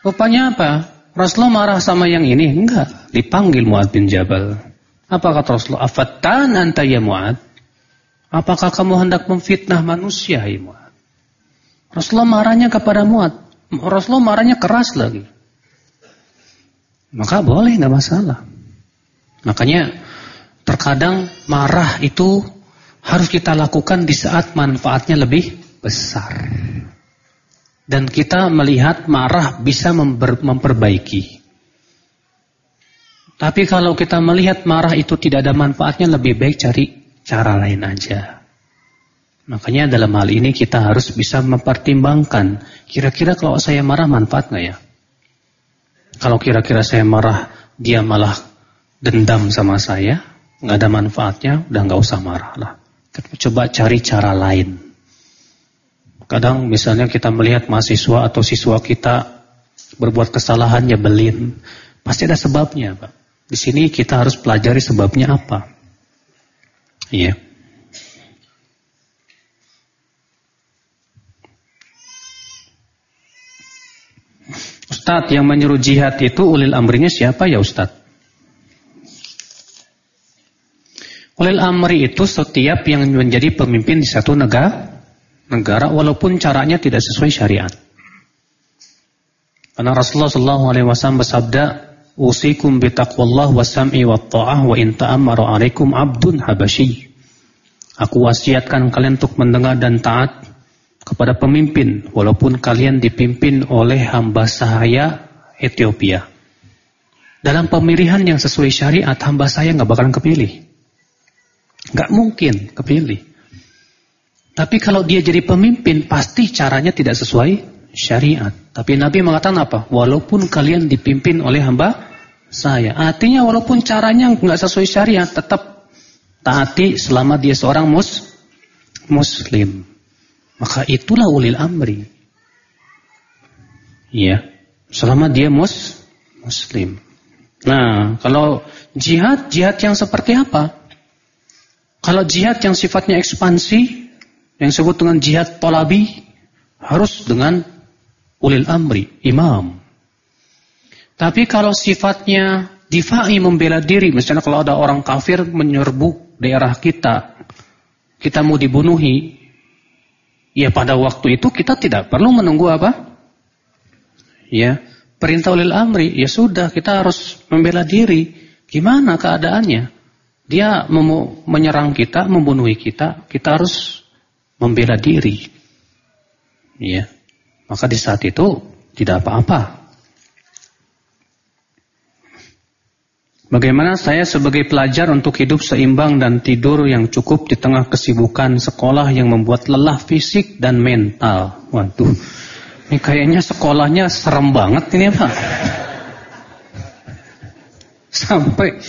Rupanya apa? Rasulullah marah sama yang ini? Enggak. Dipanggil Muad bin Jabal. Apa kata Rasulullah? Afatan anta ya Muad? Apakah kamu hendak memfitnah manusia ya Muad? Rasulullah marahnya kepada Muad. Rasulullah marahnya keras lagi. Maka boleh, nggak masalah. Makanya terkadang marah itu harus kita lakukan di saat manfaatnya lebih besar. Dan kita melihat marah bisa memperbaiki. Tapi kalau kita melihat marah itu tidak ada manfaatnya, lebih baik cari cara lain aja. Makanya dalam hal ini kita harus bisa mempertimbangkan. Kira-kira kalau saya marah manfaat nggak ya? Kalau kira-kira saya marah, dia malah dendam sama saya, nggak ada manfaatnya, udah nggak usah marah lah. Coba cari cara lain. Kadang misalnya kita melihat mahasiswa atau siswa kita berbuat kesalahan ya belin. Pasti ada sebabnya, Pak. Di sini kita harus pelajari sebabnya apa. Iya. Ustadz yang menyuruh jihad itu ulil amrinya siapa ya Ustadz? Ulil amri itu setiap yang menjadi pemimpin di satu negara, negara walaupun caranya tidak sesuai syariat. Karena Rasulullah SAW bersabda, "Usikum bitaqwallah wa sam'i wa ta'ah wa in ta'ammara 'alaikum 'abdun habasyi." Aku wasiatkan kalian untuk mendengar dan taat kepada pemimpin walaupun kalian dipimpin oleh hamba sahaya Ethiopia. Dalam pemilihan yang sesuai syariat, hamba saya nggak bakalan kepilih. Gak mungkin kepilih. Tapi kalau dia jadi pemimpin, pasti caranya tidak sesuai syariat. Tapi Nabi mengatakan apa? Walaupun kalian dipimpin oleh hamba saya. Artinya walaupun caranya nggak sesuai syariat, tetap taati selama dia seorang mus muslim. Maka itulah ulil amri. Iya. Selama dia mus muslim. Nah, kalau jihad, jihad yang seperti apa? Kalau jihad yang sifatnya ekspansi, yang disebut dengan jihad tolabi, harus dengan ulil amri, imam. Tapi kalau sifatnya difa'i membela diri, misalnya kalau ada orang kafir menyerbu daerah kita, kita mau dibunuhi, ya pada waktu itu kita tidak perlu menunggu apa? Ya, perintah ulil amri, ya sudah kita harus membela diri. Gimana keadaannya? Dia menyerang kita, membunuh kita, kita harus membela diri. Ya. Maka di saat itu tidak apa-apa. Bagaimana saya sebagai pelajar untuk hidup seimbang dan tidur yang cukup di tengah kesibukan sekolah yang membuat lelah fisik dan mental. Waduh, ini kayaknya sekolahnya serem banget ini Pak. Sampai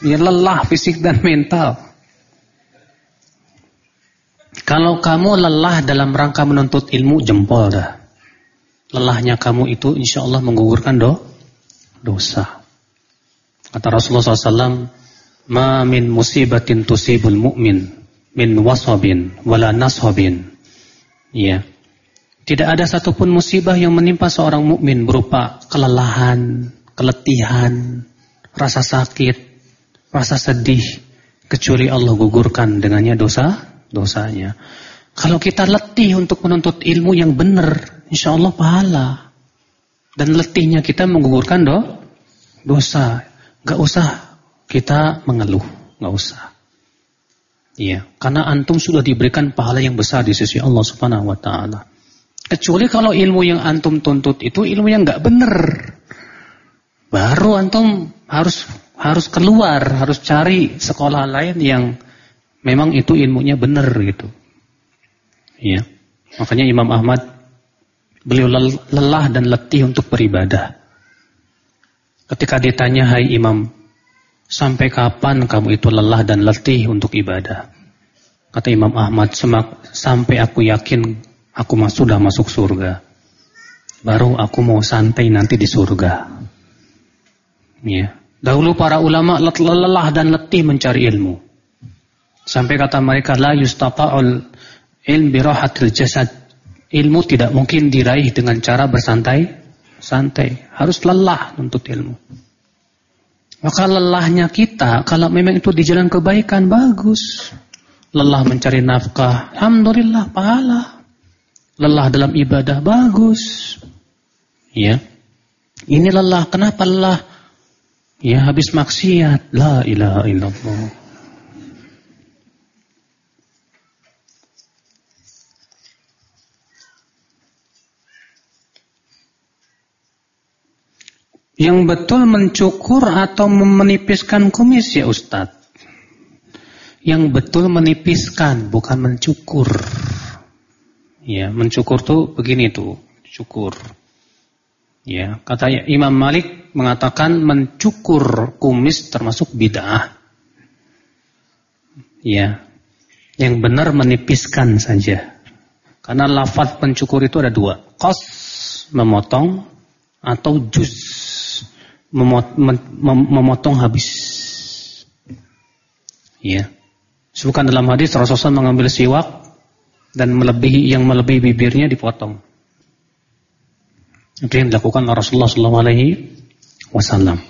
ya lelah fisik dan mental. Kalau kamu lelah dalam rangka menuntut ilmu, jempol dah. Lelahnya kamu itu insya Allah menggugurkan do, dosa. Kata Rasulullah SAW, Ma min musibatin tusibul mu'min min wasabin wala nasabin. Ya. Tidak ada satupun musibah yang menimpa seorang mukmin berupa kelelahan, keletihan, rasa sakit, rasa sedih kecuali Allah gugurkan dengannya dosa dosanya. Kalau kita letih untuk menuntut ilmu yang benar, insya Allah pahala. Dan letihnya kita menggugurkan do, dosa. Gak usah kita mengeluh, gak usah. Iya, karena antum sudah diberikan pahala yang besar di sisi Allah Subhanahu wa taala. Kecuali kalau ilmu yang antum tuntut itu ilmu yang gak benar. Baru antum harus harus keluar, harus cari sekolah lain yang memang itu ilmunya benar gitu. Ya. Makanya Imam Ahmad beliau lelah dan letih untuk beribadah. Ketika ditanya, "Hai Imam, sampai kapan kamu itu lelah dan letih untuk ibadah?" Kata Imam Ahmad, "Sampai aku yakin aku sudah masuk surga. Baru aku mau santai nanti di surga." Ya. Dahulu para ulama lelah dan letih mencari ilmu. Sampai kata mereka la yustata'ul ilm birahatil jasad. Ilmu tidak mungkin diraih dengan cara bersantai, santai. Harus lelah untuk ilmu. Maka lelahnya kita, kalau memang itu di jalan kebaikan, bagus. Lelah mencari nafkah, Alhamdulillah, pahala. Lelah dalam ibadah, bagus. Ya. Ini lelah, kenapa lelah? Ya habis maksiat, la ilaha illallah. Yang betul mencukur atau menipiskan kumis ya Ustadz. Yang betul menipiskan bukan mencukur. Ya, mencukur tuh begini tuh, cukur. Ya, kata Imam Malik mengatakan mencukur kumis termasuk bid'ah. Ya. Yang benar menipiskan saja. Karena lafaz pencukur itu ada dua. Qas memotong atau juz memotong habis. Ya. Sebutkan dalam hadis Rasulullah mengambil siwak dan melebihi yang melebihi bibirnya dipotong. Itu yang dilakukan Rasulullah SAW.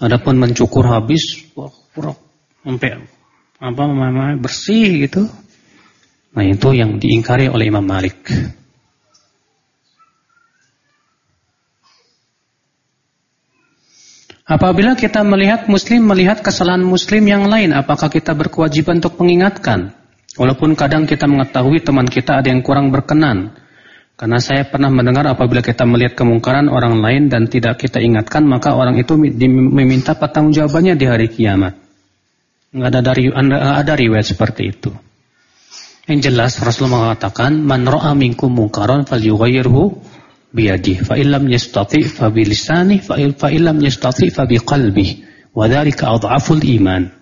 Adapun mencukur habis, sampai apa namanya bersih gitu. Nah itu yang diingkari oleh Imam Malik. Apabila kita melihat muslim melihat kesalahan muslim yang lain, apakah kita berkewajiban untuk mengingatkan? Walaupun kadang kita mengetahui teman kita ada yang kurang berkenan. Karena saya pernah mendengar apabila kita melihat kemungkaran orang lain dan tidak kita ingatkan, maka orang itu meminta jawabannya di hari kiamat. Enggak ada dari ada riwayat seperti itu. Yang jelas Rasulullah mengatakan, "Man ra'a minkum munkaran falyughayyirhu biyadih fa illam yastati fa bilisani fa illam yastati fa biqalbi wa dzalika adhaful iman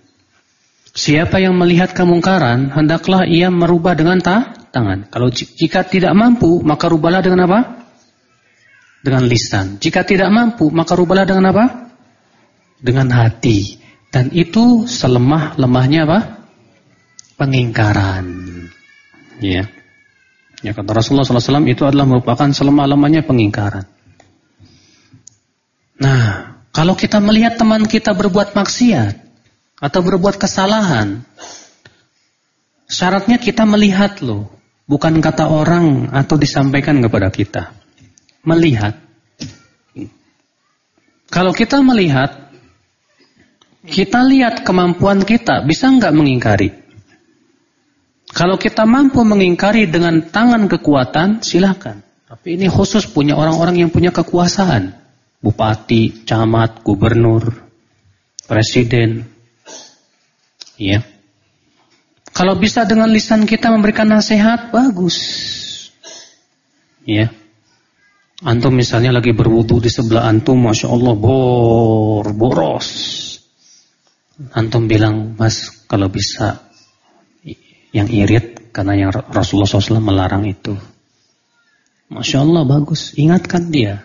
Siapa yang melihat kemungkaran hendaklah ia merubah dengan ta tangan. Kalau jika tidak mampu maka rubahlah dengan apa? Dengan lisan. Jika tidak mampu maka rubahlah dengan apa? Dengan hati. Dan itu selemah-lemahnya apa? Pengingkaran. Ya. yeah. Ya kata Rasulullah SAW itu adalah merupakan selemah-lemahnya pengingkaran. Nah, kalau kita melihat teman kita berbuat maksiat atau berbuat kesalahan, syaratnya kita melihat loh, bukan kata orang atau disampaikan kepada kita. Melihat. Kalau kita melihat, kita lihat kemampuan kita, bisa nggak mengingkari? Kalau kita mampu mengingkari dengan tangan kekuatan, silakan. Tapi ini khusus punya orang-orang yang punya kekuasaan. Bupati, camat, gubernur, presiden. Ya. Kalau bisa dengan lisan kita memberikan nasihat, bagus. Ya. Antum misalnya lagi berwudu di sebelah antum, Masya Allah, bor, boros. Antum bilang, mas kalau bisa yang irit karena yang Rasulullah SAW melarang itu. Masya Allah bagus, ingatkan dia.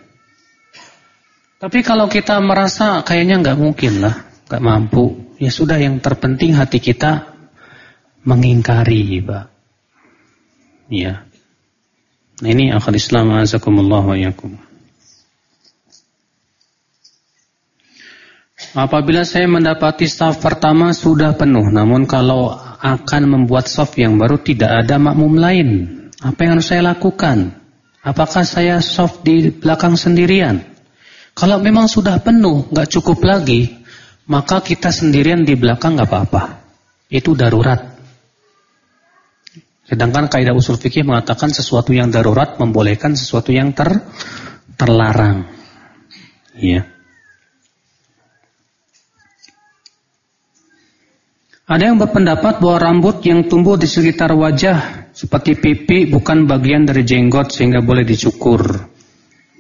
Tapi kalau kita merasa kayaknya nggak mungkin lah, nggak mampu, ya sudah yang terpenting hati kita mengingkari, Pak. Ya. Nah ini akhir Islam azakumullah wa yakum. Apabila saya mendapati saf pertama sudah penuh, namun kalau akan membuat saf yang baru tidak ada makmum lain, apa yang harus saya lakukan? Apakah saya saf di belakang sendirian? Kalau memang sudah penuh, nggak cukup lagi, maka kita sendirian di belakang nggak apa-apa. Itu darurat. Sedangkan kaidah usul fikih mengatakan sesuatu yang darurat membolehkan sesuatu yang ter terlarang. Iya. Ada yang berpendapat bahwa rambut yang tumbuh di sekitar wajah seperti pipi bukan bagian dari jenggot sehingga boleh dicukur.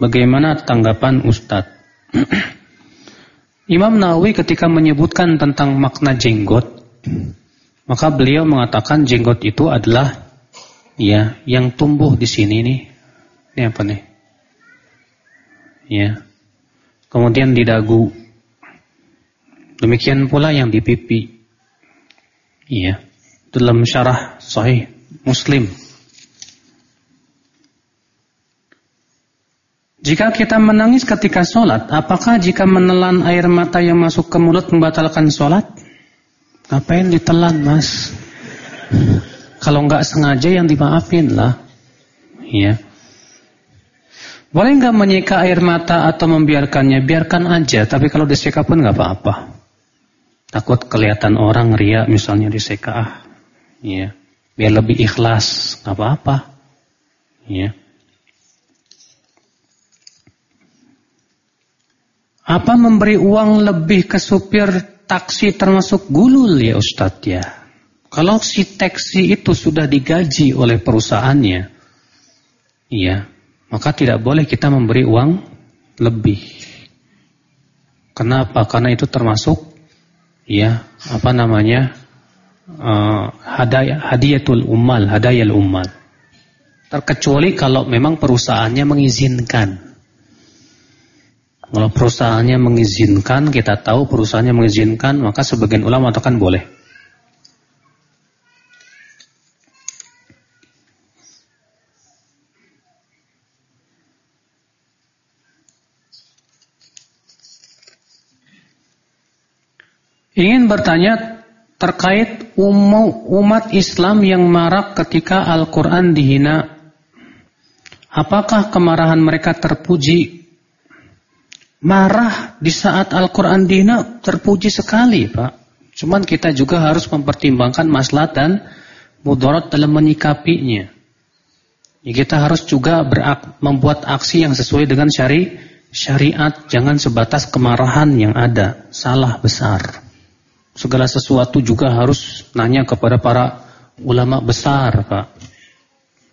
Bagaimana tanggapan Ustadz? <clears throat> Imam Nawawi ketika menyebutkan tentang makna jenggot, maka beliau mengatakan jenggot itu adalah ya yang tumbuh di sini nih. Ini apa nih? Ya. Kemudian di dagu. Demikian pula yang di pipi. Iya. Dalam syarah sahih Muslim. Jika kita menangis ketika sholat, apakah jika menelan air mata yang masuk ke mulut membatalkan sholat? Ngapain ditelan mas? Kalau nggak sengaja yang dimaafin lah. Iya. Boleh nggak menyeka air mata atau membiarkannya? Biarkan aja, tapi kalau diseka pun nggak apa-apa. Takut kelihatan orang ria misalnya di seka, ya, biar lebih ikhlas, nggak apa-apa, ya. Apa memberi uang lebih ke supir taksi termasuk gulul ya Ustadz ya? Kalau si taksi itu sudah digaji oleh perusahaannya, iya, maka tidak boleh kita memberi uang lebih. Kenapa? Karena itu termasuk ya apa namanya? Uh, hadayah hadiyatul ummal hadayal ummal. Terkecuali kalau memang perusahaannya mengizinkan. Kalau perusahaannya mengizinkan kita tahu perusahaannya mengizinkan maka sebagian ulama katakan boleh Ingin bertanya terkait umat Islam yang marak ketika Al-Quran dihina. Apakah kemarahan mereka terpuji? Marah di saat Al-Quran dihina terpuji sekali Pak. Cuman kita juga harus mempertimbangkan masalah dan mudarat dalam menyikapinya. Ya, kita harus juga berak, membuat aksi yang sesuai dengan syari, syariat. Jangan sebatas kemarahan yang ada. Salah besar segala sesuatu juga harus nanya kepada para ulama besar, Pak.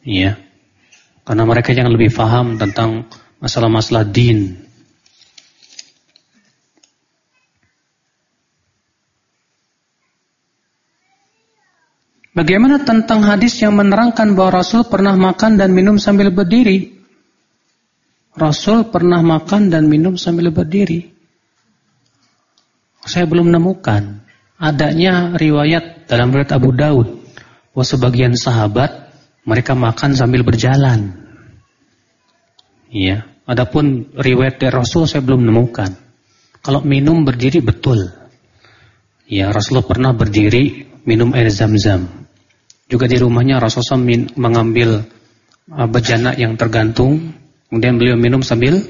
Iya. Karena mereka yang lebih paham tentang masalah-masalah din. Bagaimana tentang hadis yang menerangkan bahwa Rasul pernah makan dan minum sambil berdiri? Rasul pernah makan dan minum sambil berdiri. Saya belum menemukan adanya riwayat dalam riwayat Abu Daud bahwa sebagian sahabat mereka makan sambil berjalan. Iya, adapun riwayat dari Rasul saya belum menemukan. Kalau minum berdiri betul. Ya, Rasulullah pernah berdiri minum air zam-zam. Juga di rumahnya Rasulullah mengambil uh, bejana yang tergantung, kemudian beliau minum sambil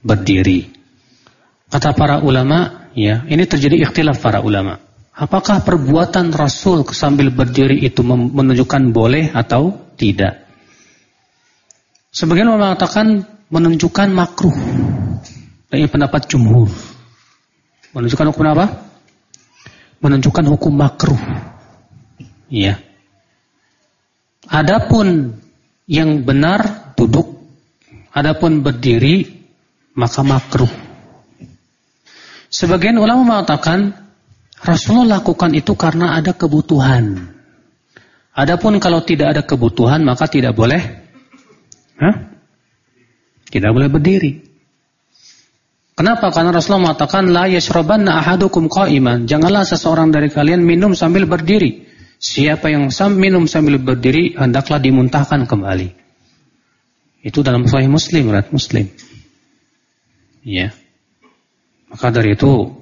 berdiri. Kata para ulama, ya, ini terjadi ikhtilaf para ulama. Apakah perbuatan Rasul sambil berdiri itu menunjukkan boleh atau tidak? Sebagian mengatakan menunjukkan makruh. Ini pendapat jumhur. Menunjukkan hukum apa? Menunjukkan hukum makruh. Iya. Adapun yang benar duduk, adapun berdiri maka makruh. Sebagian ulama mengatakan Rasulullah lakukan itu karena ada kebutuhan. Adapun kalau tidak ada kebutuhan maka tidak boleh Hah? Tidak boleh berdiri. Kenapa? Karena Rasulullah mengatakan la yashrabanna ahadukum qa'iman. Janganlah seseorang dari kalian minum sambil berdiri. Siapa yang minum sambil berdiri hendaklah dimuntahkan kembali. Itu dalam sahih Muslim, rat Muslim. Ya. Maka dari itu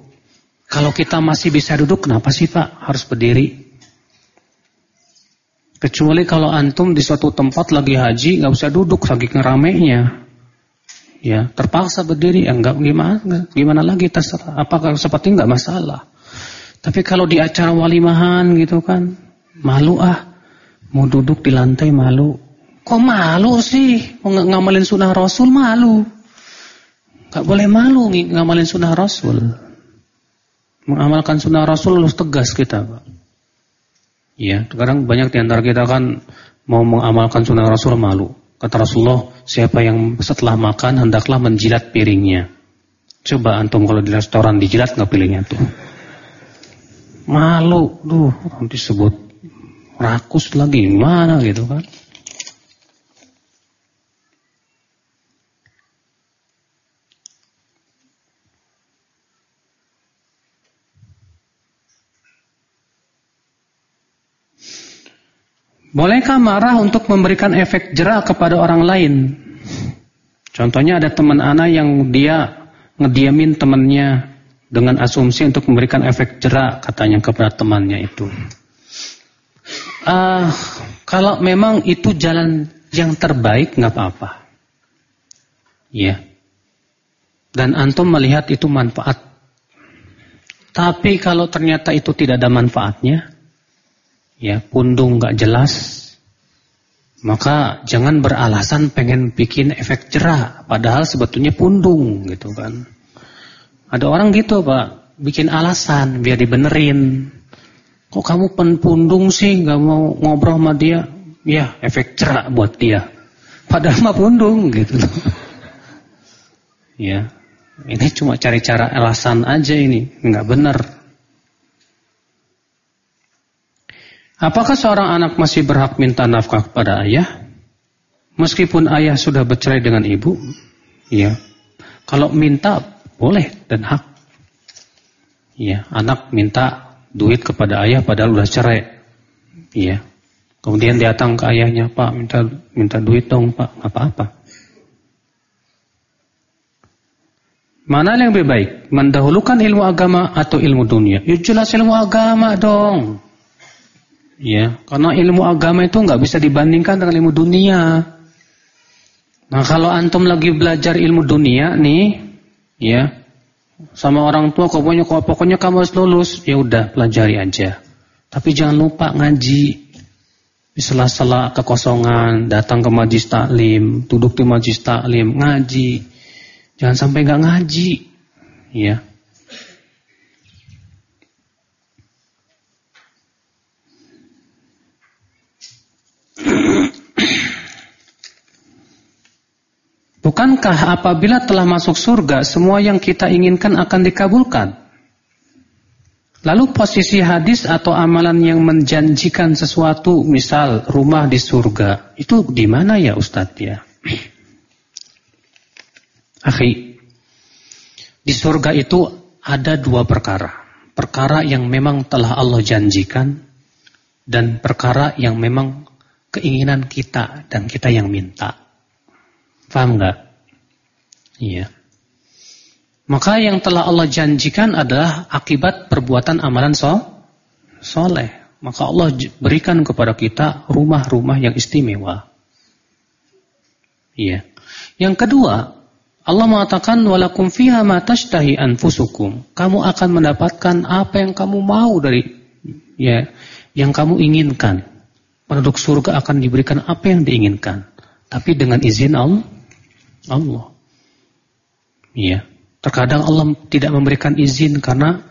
Kalau kita masih bisa duduk, kenapa sih Pak harus berdiri? Kecuali kalau antum di suatu tempat lagi haji, nggak usah duduk saking ramenya. Ya, terpaksa berdiri, ya enggak gimana, gimana lagi terserah. Apakah seperti nggak masalah. Tapi kalau di acara walimahan gitu kan, malu ah, mau duduk di lantai malu. Kok malu sih? Mau ngamalin sunnah Rasul malu. Gak boleh malu ngamalin sunnah Rasul. Mengamalkan sunnah Rasul harus tegas kita, Pak. Ya, sekarang banyak di antara kita kan mau mengamalkan sunnah Rasul malu. Kata Rasulullah, siapa yang setelah makan hendaklah menjilat piringnya. Coba antum kalau di restoran dijilat nggak piringnya tuh. Malu, tuh disebut rakus lagi, mana gitu kan. Bolehkah marah untuk memberikan efek jerak kepada orang lain? Contohnya ada teman anak yang dia ngediamin temannya dengan asumsi untuk memberikan efek jerak katanya kepada temannya itu. Uh, kalau memang itu jalan yang terbaik nggak apa-apa. Ya. Dan antum melihat itu manfaat. Tapi kalau ternyata itu tidak ada manfaatnya, ya pundung nggak jelas, maka jangan beralasan pengen bikin efek cerah, padahal sebetulnya pundung gitu kan. Ada orang gitu pak, bikin alasan biar dibenerin. Kok kamu penpundung sih nggak mau ngobrol sama dia? Ya efek cerah buat dia. Padahal mah pundung gitu. <laughs> ya, ini cuma cari cara alasan aja ini, nggak bener. Apakah seorang anak masih berhak minta nafkah kepada ayah? Meskipun ayah sudah bercerai dengan ibu? Ya. Kalau minta boleh dan hak. Ya, anak minta duit kepada ayah padahal sudah cerai. Ya. Kemudian datang ke ayahnya, "Pak, minta minta duit dong, Pak." apa-apa. Mana yang lebih baik? Mendahulukan ilmu agama atau ilmu dunia? Ya jelas ilmu agama dong. Ya, karena ilmu agama itu nggak bisa dibandingkan dengan ilmu dunia. Nah, kalau antum lagi belajar ilmu dunia nih, ya, sama orang tua pokoknya pokoknya kamu harus lulus, ya udah pelajari aja. Tapi jangan lupa ngaji. Di sela-sela kekosongan, datang ke majlis taklim, duduk di majlis taklim, ngaji. Jangan sampai nggak ngaji. Ya. Bukankah apabila telah masuk surga, semua yang kita inginkan akan dikabulkan? Lalu posisi hadis atau amalan yang menjanjikan sesuatu, misal rumah di surga, itu di mana ya Ustadz ya? <clears throat> Akhi, di surga itu ada dua perkara. Perkara yang memang telah Allah janjikan dan perkara yang memang keinginan kita dan kita yang minta. Faham nggak? Iya. Maka yang telah Allah janjikan adalah akibat perbuatan amalan so, soleh. Maka Allah berikan kepada kita rumah-rumah yang istimewa. Iya. Yang kedua, Allah mengatakan walakum fiha ma tashtahi anfusukum. Kamu akan mendapatkan apa yang kamu mau dari ya, yang kamu inginkan. Penduduk surga akan diberikan apa yang diinginkan, tapi dengan izin Allah. Allah. Iya. Terkadang Allah tidak memberikan izin karena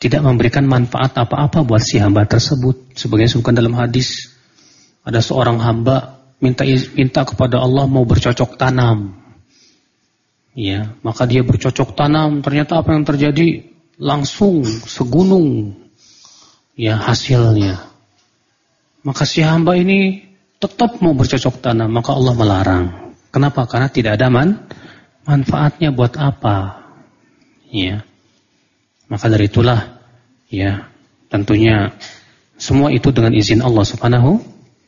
tidak memberikan manfaat apa-apa buat si hamba tersebut. Sebagai disebutkan dalam hadis, ada seorang hamba minta minta kepada Allah mau bercocok tanam. Ya, maka dia bercocok tanam, ternyata apa yang terjadi langsung segunung ya hasilnya. Maka si hamba ini tetap mau bercocok tanam, maka Allah melarang. Kenapa? Karena tidak ada man manfaatnya buat apa? Ya. Maka dari itulah ya, tentunya semua itu dengan izin Allah Subhanahu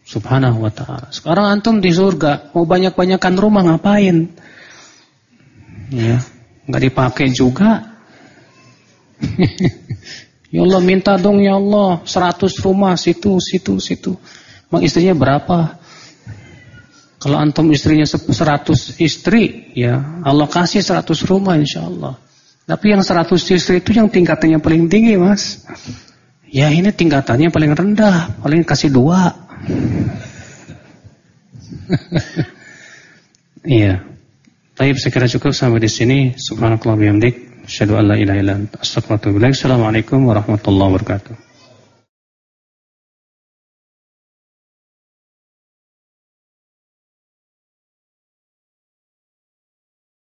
Subhanahu wa taala. Sekarang antum di surga mau banyak-banyakan rumah ngapain? Ya, enggak dipakai juga. <laughs> ya Allah minta dong ya Allah 100 rumah situ, situ, situ. Bang istrinya berapa? Kalau antum istrinya 100 istri, ya Allah kasih 100 rumah insya Allah. Tapi yang 100 istri itu yang tingkatannya paling tinggi mas. Ya ini tingkatannya paling rendah, paling kasih dua. <laughs> Iya. Baik, sekira cukup sampai di sini. Subhanakallah bihamdik. Asyhadu an la ilaha Assalamualaikum warahmatullahi wabarakatuh.